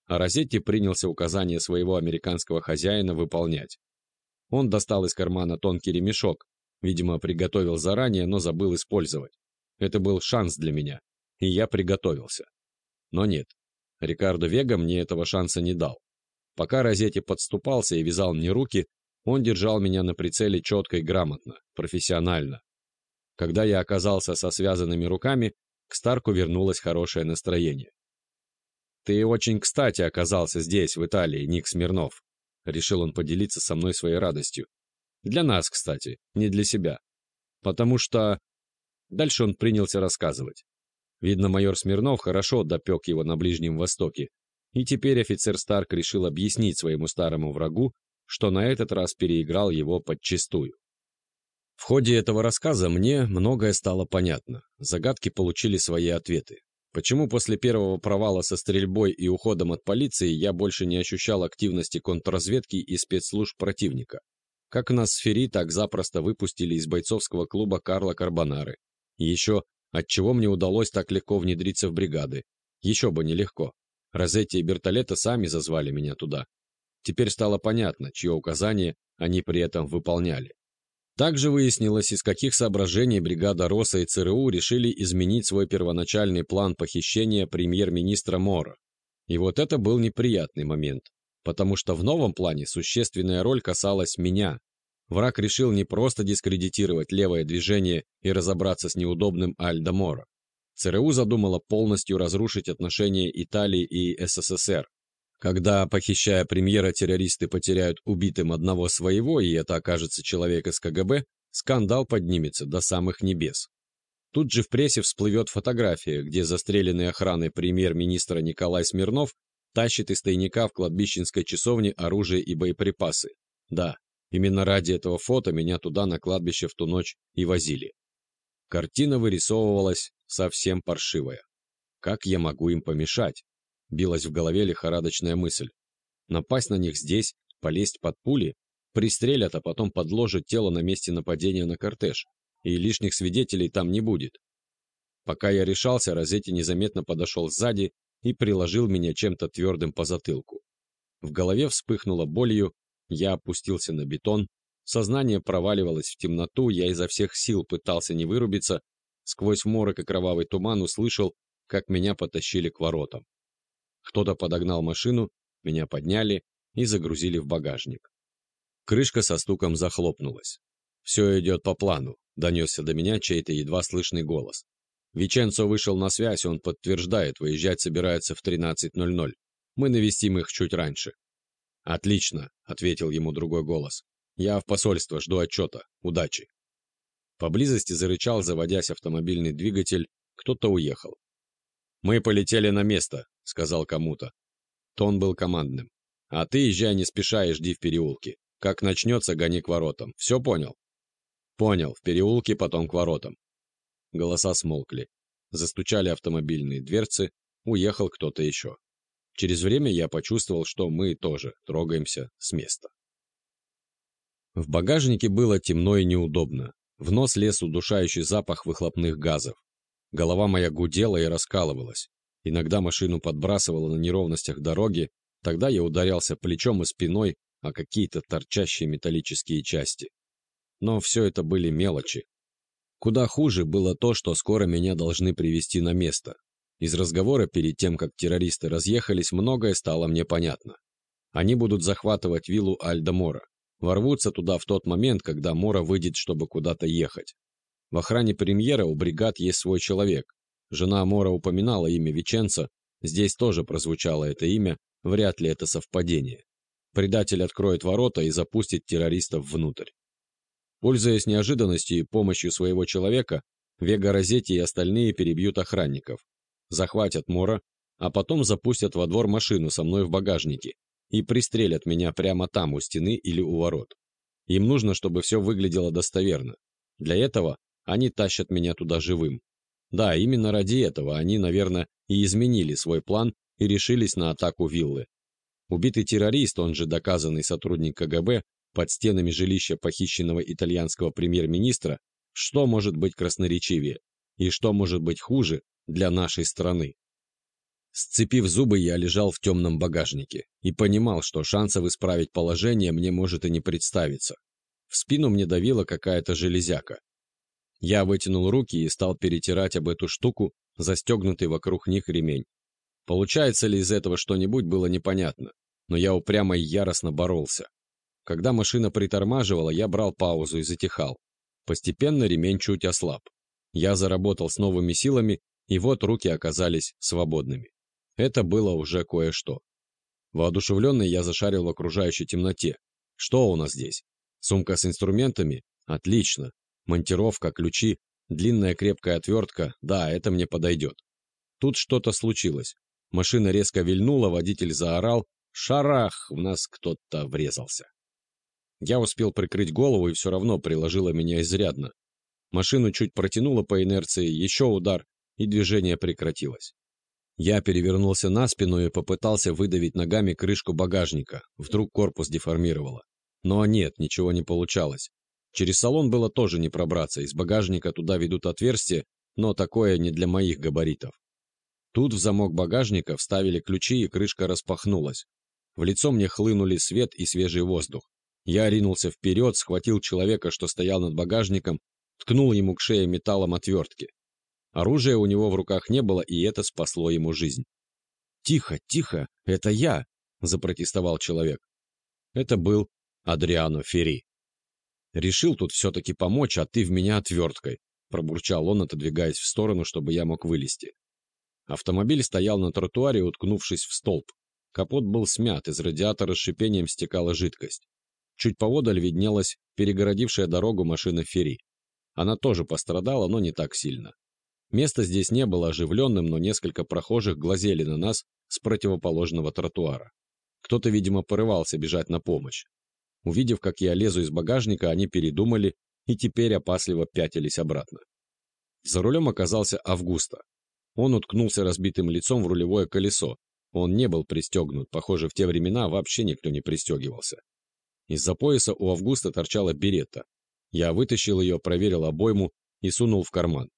А Розетти принялся указания своего американского хозяина выполнять. Он достал из кармана тонкий ремешок, видимо, приготовил заранее, но забыл использовать. Это был шанс для меня, и я приготовился. Но нет, Рикардо Вега мне этого шанса не дал. Пока Розетти подступался и вязал мне руки, он держал меня на прицеле четко и грамотно, профессионально. Когда я оказался со связанными руками, к Старку вернулось хорошее настроение. «Ты очень кстати оказался здесь, в Италии, Ник Смирнов», — решил он поделиться со мной своей радостью. «Для нас, кстати, не для себя. Потому что...» Дальше он принялся рассказывать. Видно, майор Смирнов хорошо допек его на Ближнем Востоке, и теперь офицер Старк решил объяснить своему старому врагу, что на этот раз переиграл его подчистую. В ходе этого рассказа мне многое стало понятно. Загадки получили свои ответы. Почему после первого провала со стрельбой и уходом от полиции я больше не ощущал активности контрразведки и спецслужб противника? Как нас с Ферри так запросто выпустили из бойцовского клуба Карла Карбонары. Еще, отчего мне удалось так легко внедриться в бригады. Еще бы нелегко. Розетти и Бертолета сами зазвали меня туда. Теперь стало понятно, чье указание они при этом выполняли. Также выяснилось, из каких соображений бригада РОСа и ЦРУ решили изменить свой первоначальный план похищения премьер-министра Мора. И вот это был неприятный момент, потому что в новом плане существенная роль касалась меня. Враг решил не просто дискредитировать левое движение и разобраться с неудобным Альдо. ЦРУ задумала полностью разрушить отношения Италии и СССР, когда, похищая премьера, террористы потеряют убитым одного своего, и это окажется человек из КГБ, скандал поднимется до самых небес. Тут же в прессе всплывет фотография, где застреленный охраной премьер-министра Николай Смирнов тащит из тайника в кладбищенской часовне оружие и боеприпасы. Да, именно ради этого фото меня туда на кладбище в ту ночь и возили. Картина вырисовывалась совсем паршивая. Как я могу им помешать? Билась в голове лихорадочная мысль. Напасть на них здесь, полезть под пули, пристрелят, а потом подложат тело на месте нападения на кортеж, и лишних свидетелей там не будет. Пока я решался, Розетти незаметно подошел сзади и приложил меня чем-то твердым по затылку. В голове вспыхнуло болью, я опустился на бетон, сознание проваливалось в темноту, я изо всех сил пытался не вырубиться, сквозь морок и кровавый туман услышал, как меня потащили к воротам. Кто-то подогнал машину, меня подняли и загрузили в багажник. Крышка со стуком захлопнулась. «Все идет по плану», — донесся до меня чей-то едва слышный голос. Веченцо вышел на связь, он подтверждает, выезжать собирается в 13.00. Мы навестим их чуть раньше. «Отлично», — ответил ему другой голос. «Я в посольство, жду отчета. Удачи». Поблизости зарычал, заводясь автомобильный двигатель, кто-то уехал. «Мы полетели на место», — сказал кому-то. Тон был командным. «А ты езжай не спеша и жди в переулке. Как начнется, гони к воротам. Все понял?» «Понял. В переулке, потом к воротам». Голоса смолкли. Застучали автомобильные дверцы, уехал кто-то еще. Через время я почувствовал, что мы тоже трогаемся с места. В багажнике было темно и неудобно. В нос лез удушающий запах выхлопных газов. Голова моя гудела и раскалывалась. Иногда машину подбрасывало на неровностях дороги, тогда я ударялся плечом и спиной о какие-то торчащие металлические части. Но все это были мелочи. Куда хуже было то, что скоро меня должны привести на место. Из разговора перед тем, как террористы разъехались, многое стало мне понятно. Они будут захватывать виллу Альда Мора ворвутся туда в тот момент, когда Мора выйдет, чтобы куда-то ехать. В охране премьера у бригад есть свой человек. Жена Мора упоминала имя Веченца, здесь тоже прозвучало это имя, вряд ли это совпадение. Предатель откроет ворота и запустит террористов внутрь. Пользуясь неожиданностью и помощью своего человека, Вега Розетти и остальные перебьют охранников, захватят Мора, а потом запустят во двор машину со мной в багажнике, и пристрелят меня прямо там, у стены или у ворот. Им нужно, чтобы все выглядело достоверно. Для этого они тащат меня туда живым. Да, именно ради этого они, наверное, и изменили свой план и решились на атаку виллы. Убитый террорист, он же доказанный сотрудник КГБ, под стенами жилища похищенного итальянского премьер-министра, что может быть красноречивее и что может быть хуже для нашей страны. Сцепив зубы, я лежал в темном багажнике и понимал, что шансов исправить положение мне может и не представиться. В спину мне давила какая-то железяка. Я вытянул руки и стал перетирать об эту штуку, застегнутый вокруг них ремень. Получается ли из этого что-нибудь, было непонятно, но я упрямо и яростно боролся. Когда машина притормаживала, я брал паузу и затихал. Постепенно ремень чуть ослаб. Я заработал с новыми силами, и вот руки оказались свободными. Это было уже кое-что. Воодушевленный я зашарил в окружающей темноте. Что у нас здесь? Сумка с инструментами? Отлично. Монтировка, ключи, длинная крепкая отвертка. Да, это мне подойдет. Тут что-то случилось. Машина резко вильнула, водитель заорал. Шарах! В нас кто-то врезался. Я успел прикрыть голову и все равно приложило меня изрядно. Машину чуть протянуло по инерции, еще удар, и движение прекратилось. Я перевернулся на спину и попытался выдавить ногами крышку багажника. Вдруг корпус деформировало. Но нет, ничего не получалось. Через салон было тоже не пробраться, из багажника туда ведут отверстия, но такое не для моих габаритов. Тут в замок багажника вставили ключи, и крышка распахнулась. В лицо мне хлынули свет и свежий воздух. Я ринулся вперед, схватил человека, что стоял над багажником, ткнул ему к шее металлом отвертки. Оружия у него в руках не было, и это спасло ему жизнь. «Тихо, тихо, это я!» – запротестовал человек. Это был Адриано Ферри. «Решил тут все-таки помочь, а ты в меня отверткой», – пробурчал он, отодвигаясь в сторону, чтобы я мог вылезти. Автомобиль стоял на тротуаре, уткнувшись в столб. Капот был смят, из радиатора с шипением стекала жидкость. Чуть поодаль виднелась перегородившая дорогу машина Ферри. Она тоже пострадала, но не так сильно. Место здесь не было оживленным, но несколько прохожих глазели на нас с противоположного тротуара. Кто-то, видимо, порывался бежать на помощь. Увидев, как я лезу из багажника, они передумали и теперь опасливо пятились обратно. За рулем оказался Августа. Он уткнулся разбитым лицом в рулевое колесо. Он не был пристегнут, похоже, в те времена вообще никто не пристегивался. Из-за пояса у Августа торчала беретта. Я вытащил ее, проверил обойму и сунул в карман.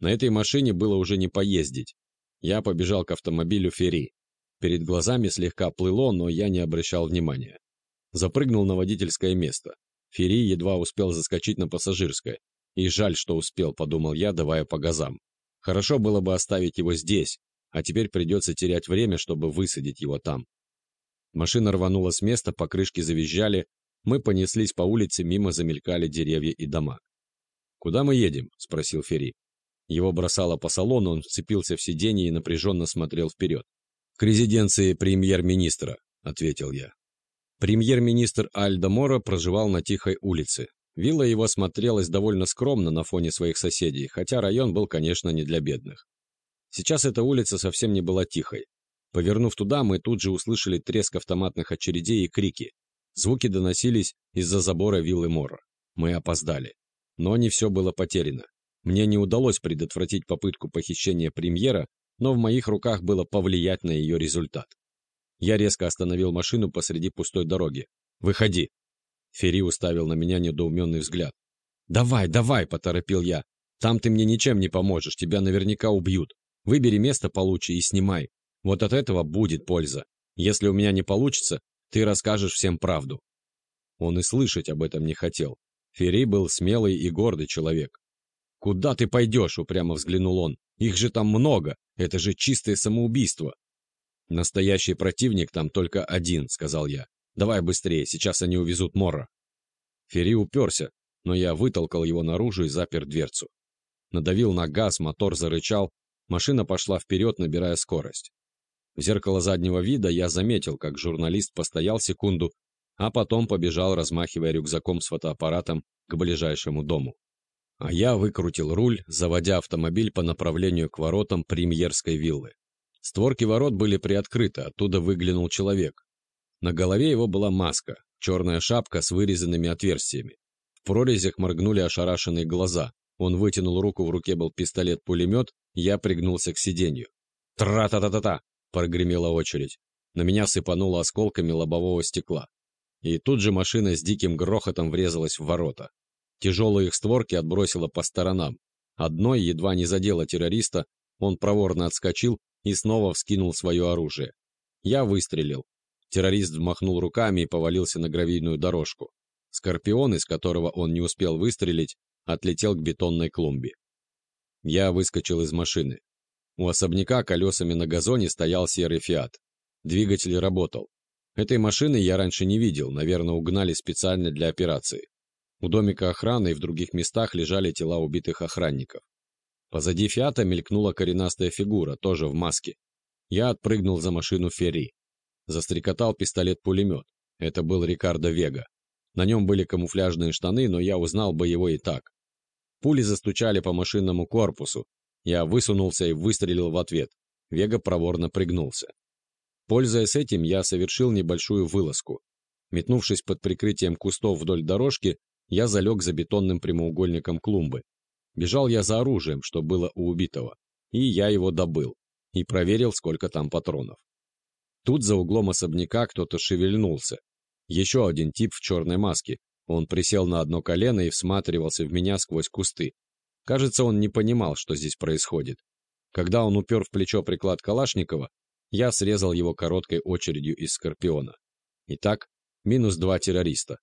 На этой машине было уже не поездить. Я побежал к автомобилю Ферри. Перед глазами слегка плыло, но я не обращал внимания. Запрыгнул на водительское место. Ферри едва успел заскочить на пассажирское. И жаль, что успел, подумал я, давая по газам. Хорошо было бы оставить его здесь, а теперь придется терять время, чтобы высадить его там. Машина рванула с места, покрышки завизжали, мы понеслись по улице, мимо замелькали деревья и дома. «Куда мы едем?» – спросил Ферри. Его бросало по салону, он вцепился в сиденье и напряженно смотрел вперед. «К резиденции премьер-министра», — ответил я. Премьер-министр Альдо Моро проживал на Тихой улице. Вилла его смотрелась довольно скромно на фоне своих соседей, хотя район был, конечно, не для бедных. Сейчас эта улица совсем не была тихой. Повернув туда, мы тут же услышали треск автоматных очередей и крики. Звуки доносились из-за забора виллы Мора. Мы опоздали. Но не все было потеряно. Мне не удалось предотвратить попытку похищения премьера, но в моих руках было повлиять на ее результат. Я резко остановил машину посреди пустой дороги. «Выходи!» Ферри уставил на меня недоуменный взгляд. «Давай, давай!» – поторопил я. «Там ты мне ничем не поможешь, тебя наверняка убьют. Выбери место получше и снимай. Вот от этого будет польза. Если у меня не получится, ты расскажешь всем правду». Он и слышать об этом не хотел. Ферри был смелый и гордый человек. «Куда ты пойдешь?» – упрямо взглянул он. «Их же там много, это же чистое самоубийство». «Настоящий противник там только один», – сказал я. «Давай быстрее, сейчас они увезут Мора». Ферри уперся, но я вытолкал его наружу и запер дверцу. Надавил на газ, мотор зарычал, машина пошла вперед, набирая скорость. В зеркало заднего вида я заметил, как журналист постоял секунду, а потом побежал, размахивая рюкзаком с фотоаппаратом, к ближайшему дому. А я выкрутил руль, заводя автомобиль по направлению к воротам премьерской виллы. Створки ворот были приоткрыты, оттуда выглянул человек. На голове его была маска, черная шапка с вырезанными отверстиями. В прорезях моргнули ошарашенные глаза. Он вытянул руку, в руке был пистолет-пулемет, я пригнулся к сиденью. «Тра-та-та-та-та!» — прогремела очередь. На меня сыпануло осколками лобового стекла. И тут же машина с диким грохотом врезалась в ворота. Тяжелые их створки отбросило по сторонам. Одной едва не задело террориста, он проворно отскочил и снова вскинул свое оружие. Я выстрелил. Террорист взмахнул руками и повалился на гравийную дорожку. Скорпион, из которого он не успел выстрелить, отлетел к бетонной клумбе. Я выскочил из машины. У особняка колесами на газоне стоял серый «Фиат». Двигатель работал. Этой машины я раньше не видел, наверное, угнали специально для операции. У домика охраны и в других местах лежали тела убитых охранников. Позади «Фиата» мелькнула коренастая фигура, тоже в маске. Я отпрыгнул за машину Ферри. Застрекотал пистолет-пулемет. Это был Рикардо Вега. На нем были камуфляжные штаны, но я узнал бы его и так. Пули застучали по машинному корпусу. Я высунулся и выстрелил в ответ. Вега проворно пригнулся. Пользуясь этим, я совершил небольшую вылазку. Метнувшись под прикрытием кустов вдоль дорожки, я залег за бетонным прямоугольником клумбы. Бежал я за оружием, что было у убитого, и я его добыл, и проверил, сколько там патронов. Тут за углом особняка кто-то шевельнулся. Еще один тип в черной маске. Он присел на одно колено и всматривался в меня сквозь кусты. Кажется, он не понимал, что здесь происходит. Когда он упер в плечо приклад Калашникова, я срезал его короткой очередью из Скорпиона. Итак, минус два террориста.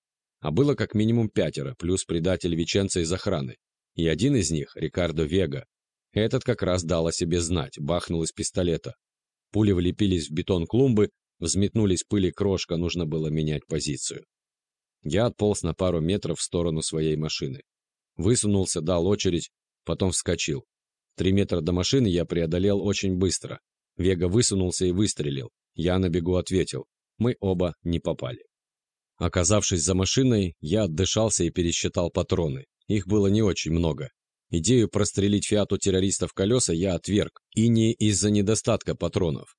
А было как минимум пятеро, плюс предатель Веченца из охраны. И один из них, Рикардо Вега. Этот как раз дал о себе знать, бахнул из пистолета. Пули влепились в бетон клумбы, взметнулись пыли крошка, нужно было менять позицию. Я отполз на пару метров в сторону своей машины. Высунулся, дал очередь, потом вскочил. Три метра до машины я преодолел очень быстро. Вега высунулся и выстрелил. Я на бегу ответил. Мы оба не попали. Оказавшись за машиной, я отдышался и пересчитал патроны. Их было не очень много. Идею прострелить фиату террористов колеса я отверг, и не из-за недостатка патронов.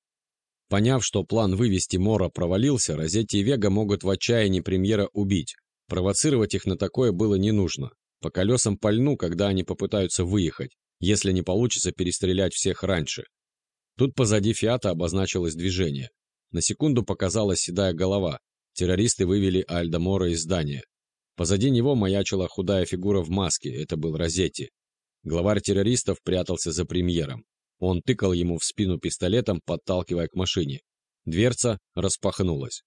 Поняв, что план вывести Мора провалился, Розетти и Вега могут в отчаянии премьера убить. Провоцировать их на такое было не нужно. По колесам пальну, когда они попытаются выехать, если не получится перестрелять всех раньше. Тут позади Фиата обозначилось движение. На секунду показалась седая голова. Террористы вывели Альда Мора из здания. Позади него маячила худая фигура в маске, это был Розетти. Главарь террористов прятался за премьером. Он тыкал ему в спину пистолетом, подталкивая к машине. Дверца распахнулась.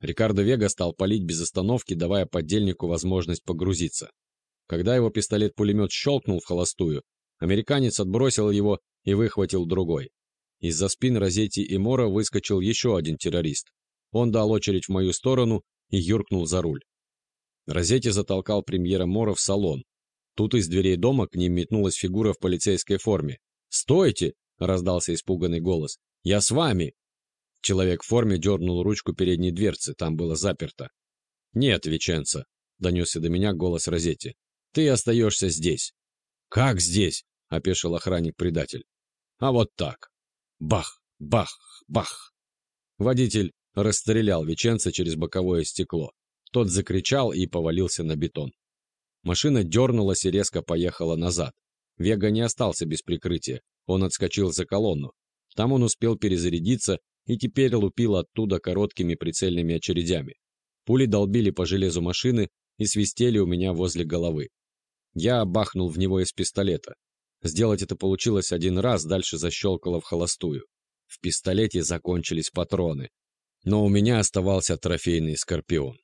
Рикардо Вега стал палить без остановки, давая подельнику возможность погрузиться. Когда его пистолет-пулемет щелкнул в холостую, американец отбросил его и выхватил другой. Из-за спин Розетти и Мора выскочил еще один террорист. Он дал очередь в мою сторону и юркнул за руль. Розетти затолкал премьера Мора в салон. Тут из дверей дома к ним метнулась фигура в полицейской форме. «Стойте!» — раздался испуганный голос. «Я с вами!» Человек в форме дернул ручку передней дверцы, там было заперто. «Нет, Веченца!» — донесся до меня голос Розетти. «Ты остаешься здесь». «Как здесь?» — опешил охранник-предатель. «А вот так. Бах, бах, бах. Водитель расстрелял Веченца через боковое стекло. Тот закричал и повалился на бетон. Машина дернулась и резко поехала назад. Вега не остался без прикрытия. Он отскочил за колонну. Там он успел перезарядиться и теперь лупил оттуда короткими прицельными очередями. Пули долбили по железу машины и свистели у меня возле головы. Я бахнул в него из пистолета. Сделать это получилось один раз, дальше защелкало в холостую. В пистолете закончились патроны. Но у меня оставался трофейный «Скорпион».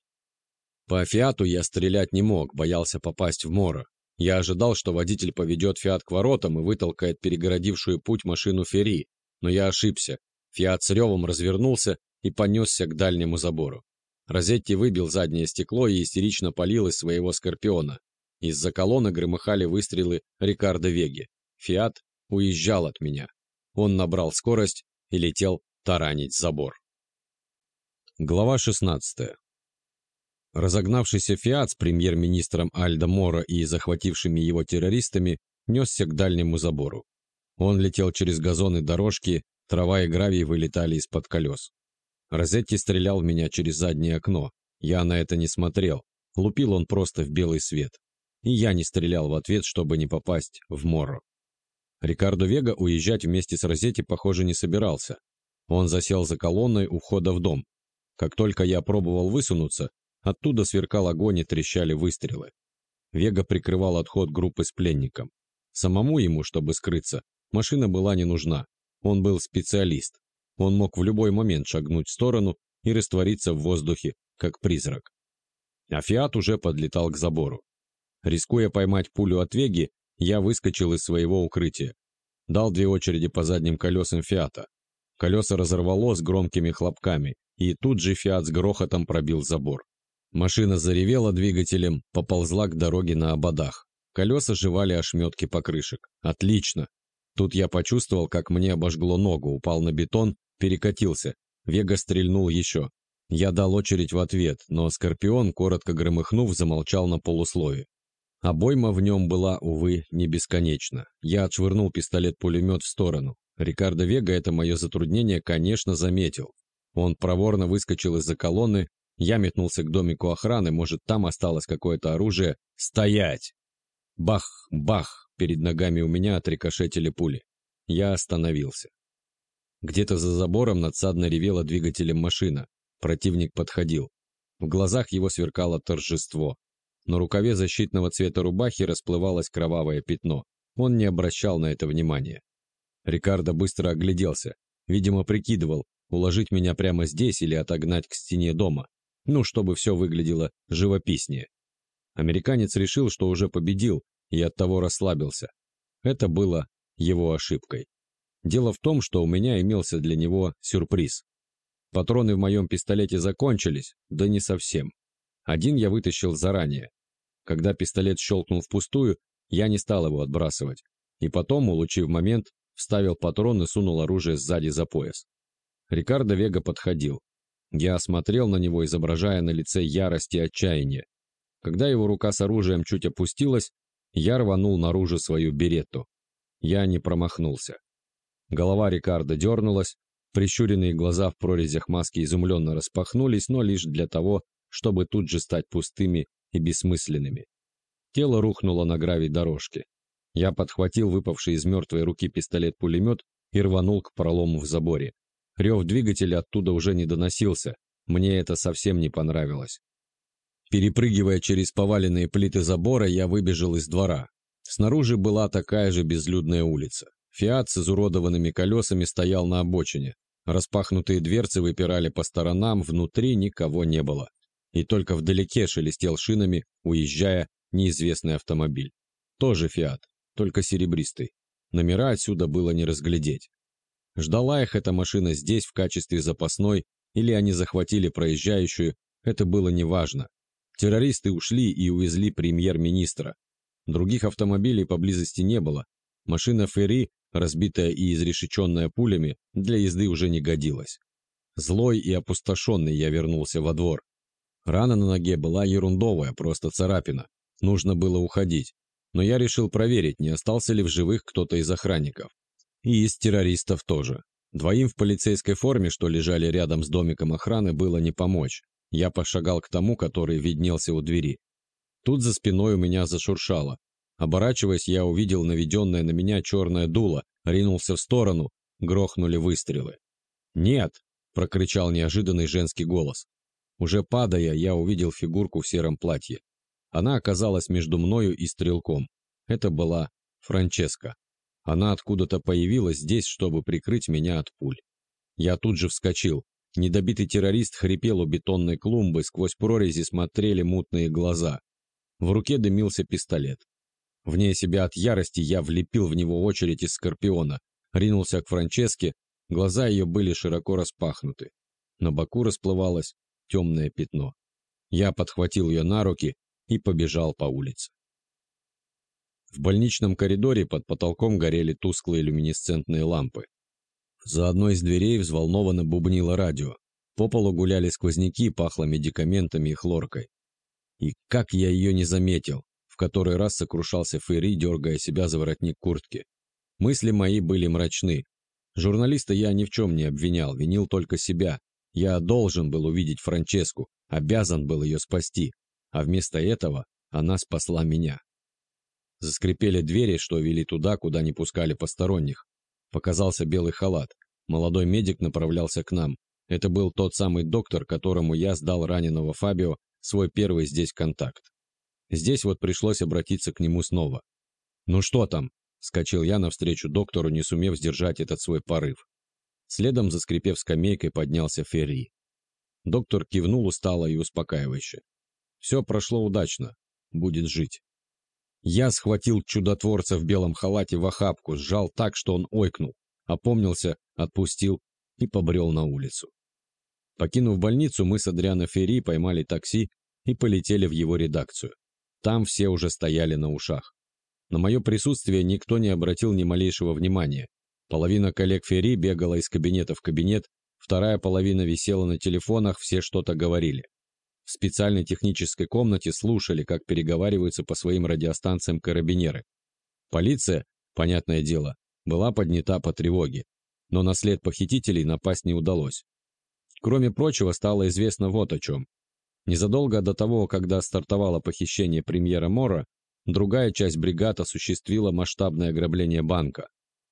По «Фиату» я стрелять не мог, боялся попасть в моро. Я ожидал, что водитель поведет «Фиат» к воротам и вытолкает перегородившую путь машину «Ферри», но я ошибся. «Фиат» с ревом развернулся и понесся к дальнему забору. Розетти выбил заднее стекло и истерично палил из своего «Скорпиона». Из-за колонны громыхали выстрелы Рикардо Веги. «Фиат» уезжал от меня. Он набрал скорость и летел таранить забор. Глава 16. Разогнавшийся «Фиат» с премьер-министром Альдо Моро и захватившими его террористами несся к дальнему забору. Он летел через газоны дорожки, трава и гравий вылетали из-под колес. Розетти стрелял в меня через заднее окно. Я на это не смотрел. Лупил он просто в белый свет. И я не стрелял в ответ, чтобы не попасть в Моро. Рикардо Вега уезжать вместе с Розетти, похоже, не собирался. Он засел за колонной у входа в дом. Как только я пробовал высунуться, Оттуда сверкал огонь и трещали выстрелы. Вега прикрывал отход группы с пленником. Самому ему, чтобы скрыться, машина была не нужна. Он был специалист. Он мог в любой момент шагнуть в сторону и раствориться в воздухе, как призрак. А Фиат уже подлетал к забору. Рискуя поймать пулю от Веги, я выскочил из своего укрытия. Дал две очереди по задним колесам Фиата. Колеса разорвало с громкими хлопками, и тут же Фиат с грохотом пробил забор. Машина заревела двигателем, поползла к дороге на ободах. Колеса жевали ошметки покрышек. Отлично. Тут я почувствовал, как мне обожгло ногу, упал на бетон, перекатился. Вега стрельнул еще. Я дал очередь в ответ, но Скорпион, коротко громыхнув, замолчал на полуслове. Обойма в нем была, увы, не бесконечна. Я отшвырнул пистолет-пулемет в сторону. Рикардо Вега это мое затруднение, конечно, заметил. Он проворно выскочил из-за колонны, я метнулся к домику охраны, может, там осталось какое-то оружие. «Стоять!» Бах, бах! Перед ногами у меня отрикошетили пули. Я остановился. Где-то за забором надсадно ревела двигателем машина. Противник подходил. В глазах его сверкало торжество. На рукаве защитного цвета рубахи расплывалось кровавое пятно. Он не обращал на это внимания. Рикардо быстро огляделся. Видимо, прикидывал, уложить меня прямо здесь или отогнать к стене дома ну, чтобы все выглядело живописнее. Американец решил, что уже победил, и оттого расслабился. Это было его ошибкой. Дело в том, что у меня имелся для него сюрприз. Патроны в моем пистолете закончились, да не совсем. Один я вытащил заранее. Когда пистолет щелкнул впустую, я не стал его отбрасывать. И потом, улучив момент, вставил патрон и сунул оружие сзади за пояс. Рикардо Вега подходил. Я смотрел на него, изображая на лице ярость и отчаяние. Когда его рука с оружием чуть опустилась, я рванул наружу свою беретту. Я не промахнулся. Голова Рикардо дернулась, прищуренные глаза в прорезях маски изумленно распахнулись, но лишь для того, чтобы тут же стать пустыми и бессмысленными. Тело рухнуло на гравий дорожки. Я подхватил выпавший из мертвой руки пистолет-пулемет и рванул к пролому в заборе. Рев двигателя оттуда уже не доносился. Мне это совсем не понравилось. Перепрыгивая через поваленные плиты забора, я выбежал из двора. Снаружи была такая же безлюдная улица. «Фиат» с изуродованными колесами стоял на обочине. Распахнутые дверцы выпирали по сторонам, внутри никого не было. И только вдалеке шелестел шинами, уезжая, неизвестный автомобиль. Тоже «Фиат», только серебристый. Номера отсюда было не разглядеть. Ждала их эта машина здесь в качестве запасной, или они захватили проезжающую, это было неважно. Террористы ушли и увезли премьер-министра. Других автомобилей поблизости не было. Машина Ферри, разбитая и изрешеченная пулями, для езды уже не годилась. Злой и опустошенный я вернулся во двор. Рана на ноге была ерундовая, просто царапина. Нужно было уходить. Но я решил проверить, не остался ли в живых кто-то из охранников. И из террористов тоже. Двоим в полицейской форме, что лежали рядом с домиком охраны, было не помочь. Я пошагал к тому, который виднелся у двери. Тут за спиной у меня зашуршало. Оборачиваясь, я увидел наведенное на меня черное дуло, ринулся в сторону, грохнули выстрелы. «Нет!» — прокричал неожиданный женский голос. Уже падая, я увидел фигурку в сером платье. Она оказалась между мною и стрелком. Это была Франческа. Она откуда-то появилась здесь, чтобы прикрыть меня от пуль. Я тут же вскочил. Недобитый террорист хрипел у бетонной клумбы, сквозь прорези смотрели мутные глаза. В руке дымился пистолет. Вне себя от ярости я влепил в него очередь из скорпиона, ринулся к Франческе, глаза ее были широко распахнуты. На боку расплывалось темное пятно. Я подхватил ее на руки и побежал по улице. В больничном коридоре под потолком горели тусклые люминесцентные лампы. За одной из дверей взволнованно бубнило радио. По полу гуляли сквозняки, пахло медикаментами и хлоркой. И как я ее не заметил, в который раз сокрушался Ферри, дергая себя за воротник куртки. Мысли мои были мрачны. Журналиста я ни в чем не обвинял, винил только себя. Я должен был увидеть Франческу, обязан был ее спасти, а вместо этого она спасла меня. Заскрипели двери, что вели туда, куда не пускали посторонних. Показался белый халат. Молодой медик направлялся к нам. Это был тот самый доктор, которому я сдал раненого Фабио, свой первый здесь контакт. Здесь вот пришлось обратиться к нему снова. «Ну что там?» – скачал я навстречу доктору, не сумев сдержать этот свой порыв. Следом, заскрипев скамейкой, поднялся Ферри. Доктор кивнул устало и успокаивающе. «Все прошло удачно. Будет жить». Я схватил чудотворца в белом халате в охапку, сжал так, что он ойкнул, опомнился, отпустил и побрел на улицу. Покинув больницу, мы с Адриано Ферри поймали такси и полетели в его редакцию. Там все уже стояли на ушах. На мое присутствие никто не обратил ни малейшего внимания. Половина коллег Ферри бегала из кабинета в кабинет, вторая половина висела на телефонах, все что-то говорили в специальной технической комнате слушали, как переговариваются по своим радиостанциям карабинеры. Полиция, понятное дело, была поднята по тревоге, но на след похитителей напасть не удалось. Кроме прочего, стало известно вот о чем. Незадолго до того, когда стартовало похищение премьера Мора, другая часть бригад осуществила масштабное ограбление банка.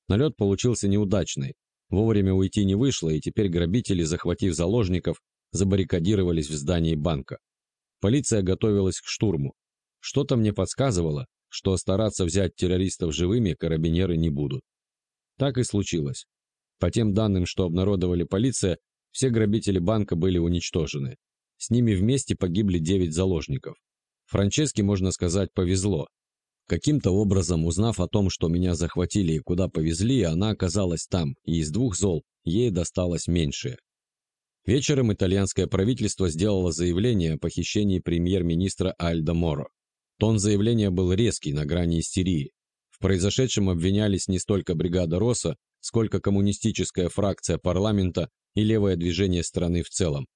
Налет получился неудачный. Вовремя уйти не вышло, и теперь грабители, захватив заложников, забаррикадировались в здании банка. Полиция готовилась к штурму. Что-то мне подсказывало, что стараться взять террористов живыми карабинеры не будут. Так и случилось. По тем данным, что обнародовали полиция, все грабители банка были уничтожены. С ними вместе погибли 9 заложников. Франческе, можно сказать, повезло. Каким-то образом, узнав о том, что меня захватили и куда повезли, она оказалась там, и из двух зол ей досталось меньшее. Вечером итальянское правительство сделало заявление о похищении премьер-министра Альдо Моро. Тон заявления был резкий, на грани истерии. В произошедшем обвинялись не столько бригада Росса, сколько коммунистическая фракция парламента и левое движение страны в целом.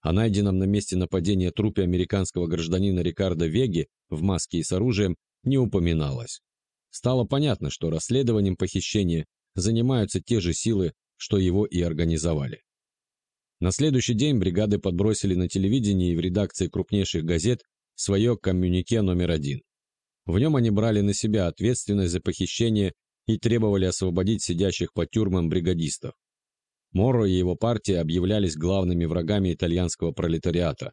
О найденном на месте нападения трупе американского гражданина Рикардо Веги в маске и с оружием не упоминалось. Стало понятно, что расследованием похищения занимаются те же силы, что его и организовали. На следующий день бригады подбросили на телевидении и в редакции крупнейших газет свое коммюнике номер один. В нем они брали на себя ответственность за похищение и требовали освободить сидящих по тюрьмам бригадистов. Моро и его партия объявлялись главными врагами итальянского пролетариата.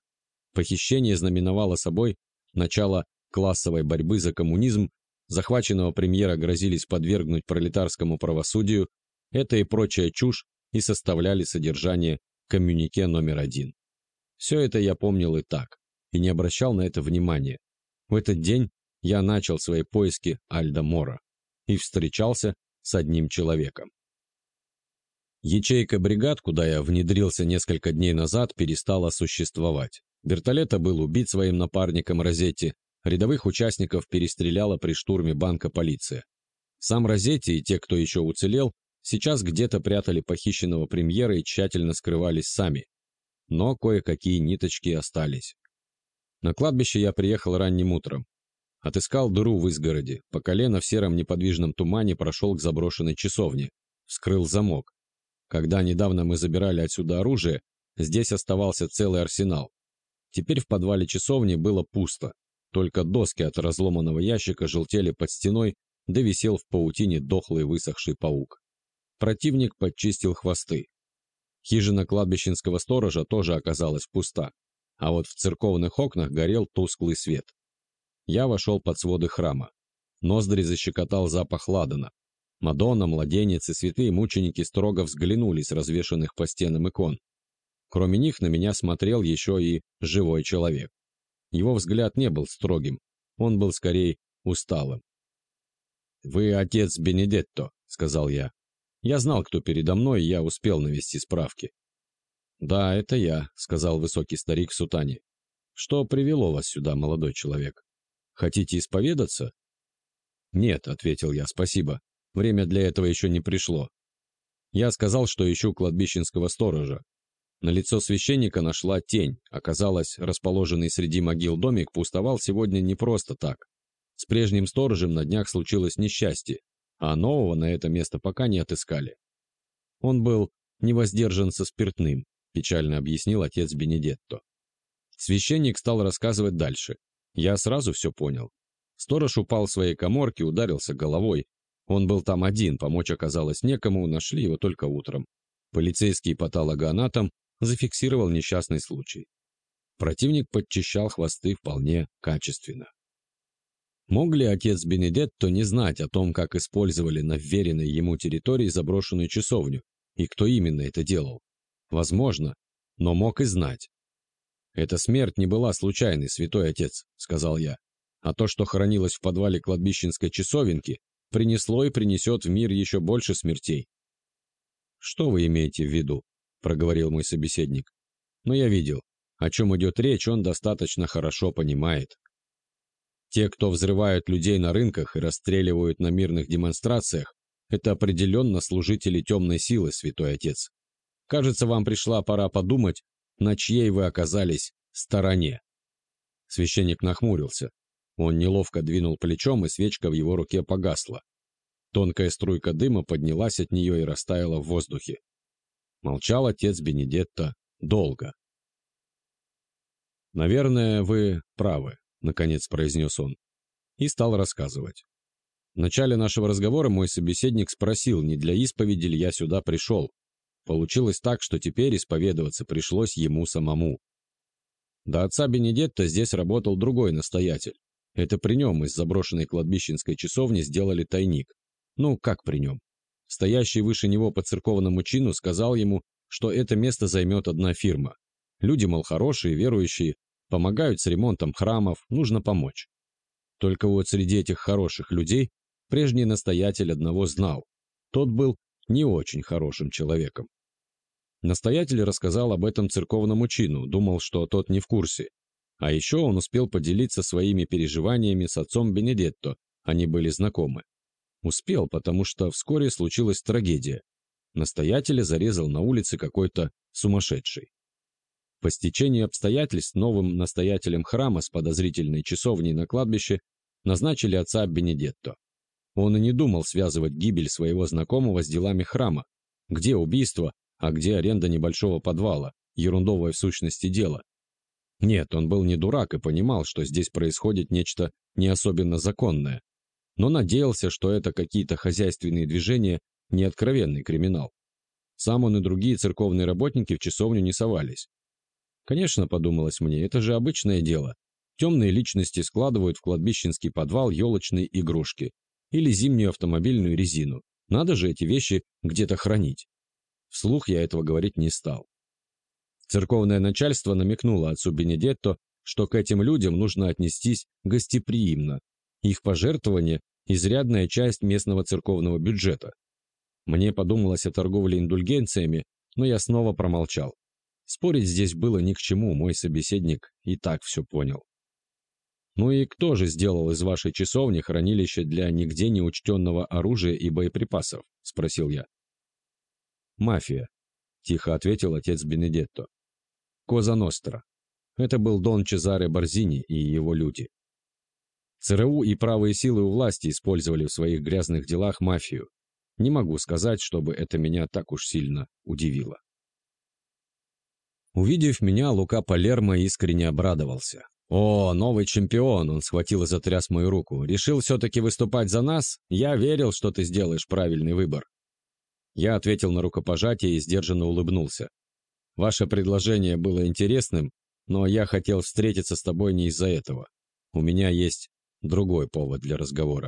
Похищение знаменовало собой начало классовой борьбы за коммунизм, захваченного премьера грозились подвергнуть пролетарскому правосудию, это и прочая чушь и составляли содержание коммюнике номер один. Все это я помнил и так, и не обращал на это внимания. В этот день я начал свои поиски Альда Мора и встречался с одним человеком. Ячейка бригад, куда я внедрился несколько дней назад, перестала существовать. Вертолета был убит своим напарником Розетти, рядовых участников перестреляла при штурме банка полиция. Сам Розетти и те, кто еще уцелел, Сейчас где-то прятали похищенного премьера и тщательно скрывались сами. Но кое-какие ниточки остались. На кладбище я приехал ранним утром. Отыскал дыру в изгороде, по колено в сером неподвижном тумане прошел к заброшенной часовне. Вскрыл замок. Когда недавно мы забирали отсюда оружие, здесь оставался целый арсенал. Теперь в подвале часовни было пусто. Только доски от разломанного ящика желтели под стеной, да висел в паутине дохлый высохший паук. Противник подчистил хвосты. Хижина кладбищенского сторожа тоже оказалась пуста, а вот в церковных окнах горел тусклый свет. Я вошел под своды храма. Ноздри защекотал запах ладана. Мадонна, младенец и святые мученики строго взглянули с развешанных по стенам икон. Кроме них на меня смотрел еще и живой человек. Его взгляд не был строгим, он был скорее усталым. «Вы отец Бенедетто», — сказал я. Я знал, кто передо мной, и я успел навести справки. «Да, это я», — сказал высокий старик в сутане. «Что привело вас сюда, молодой человек? Хотите исповедаться?» «Нет», — ответил я, — «спасибо. Время для этого еще не пришло». Я сказал, что ищу кладбищенского сторожа. На лицо священника нашла тень. Оказалось, расположенный среди могил домик пустовал сегодня не просто так. С прежним сторожем на днях случилось несчастье, а нового на это место пока не отыскали. Он был невоздержан со спиртным, печально объяснил отец Бенедетто. Священник стал рассказывать дальше. Я сразу все понял. Сторож упал в своей коморке, ударился головой. Он был там один, помочь оказалось некому, нашли его только утром. Полицейский патологоанатом зафиксировал несчастный случай. Противник подчищал хвосты вполне качественно. Мог ли отец Бенедетто не знать о том, как использовали на вверенной ему территории заброшенную часовню, и кто именно это делал? Возможно, но мог и знать. «Эта смерть не была случайной, святой отец», — сказал я. «А то, что хранилось в подвале кладбищенской часовенки, принесло и принесет в мир еще больше смертей». «Что вы имеете в виду?» — проговорил мой собеседник. «Но я видел. О чем идет речь, он достаточно хорошо понимает». Те, кто взрывают людей на рынках и расстреливают на мирных демонстрациях, это определенно служители темной силы, святой отец. Кажется, вам пришла пора подумать, на чьей вы оказались стороне. Священник нахмурился. Он неловко двинул плечом, и свечка в его руке погасла. Тонкая струйка дыма поднялась от нее и растаяла в воздухе. Молчал отец Бенедетто долго. «Наверное, вы правы», — наконец произнес он. И стал рассказывать. В начале нашего разговора мой собеседник спросил, не для исповеди ли я сюда пришел. Получилось так, что теперь исповедоваться пришлось ему самому. До отца Бенедетта здесь работал другой настоятель. Это при нем из заброшенной кладбищенской часовни сделали тайник. Ну, как при нем? Стоящий выше него по церковному чину сказал ему, что это место займет одна фирма. Люди, мол, хорошие, верующие, помогают с ремонтом храмов, нужно помочь. Только вот среди этих хороших людей прежний настоятель одного знал. Тот был не очень хорошим человеком. Настоятель рассказал об этом церковному чину, думал, что тот не в курсе. А еще он успел поделиться своими переживаниями с отцом Бенедетто, они были знакомы. Успел, потому что вскоре случилась трагедия. Настоятеля зарезал на улице какой-то сумасшедший. По стечению обстоятельств новым настоятелем храма с подозрительной часовней на кладбище назначили отца Бенедетто. Он и не думал связывать гибель своего знакомого с делами храма. Где убийство, а где аренда небольшого подвала, ерундовое в сущности дело. Нет, он был не дурак и понимал, что здесь происходит нечто не особенно законное. Но надеялся, что это какие-то хозяйственные движения, не откровенный криминал. Сам он и другие церковные работники в часовню не совались. Конечно, подумалось мне, это же обычное дело. Темные личности складывают в кладбищенский подвал елочные игрушки или зимнюю автомобильную резину. Надо же эти вещи где-то хранить. Вслух я этого говорить не стал. Церковное начальство намекнуло отцу Бенедетто, что к этим людям нужно отнестись гостеприимно. Их пожертвование – изрядная часть местного церковного бюджета. Мне подумалось о торговле индульгенциями, но я снова промолчал. Спорить здесь было ни к чему, мой собеседник и так все понял. «Ну и кто же сделал из вашей часовни хранилище для нигде не учтенного оружия и боеприпасов?» – спросил я. «Мафия», – тихо ответил отец Бенедетто. «Коза Ностра. Это был Дон Чезаре Борзини и его люди. ЦРУ и правые силы у власти использовали в своих грязных делах мафию. Не могу сказать, чтобы это меня так уж сильно удивило. Увидев меня, Лука Палермо искренне обрадовался. «О, новый чемпион!» Он схватил и затряс мою руку. «Решил все-таки выступать за нас? Я верил, что ты сделаешь правильный выбор». Я ответил на рукопожатие и сдержанно улыбнулся. «Ваше предложение было интересным, но я хотел встретиться с тобой не из-за этого. У меня есть другой повод для разговора».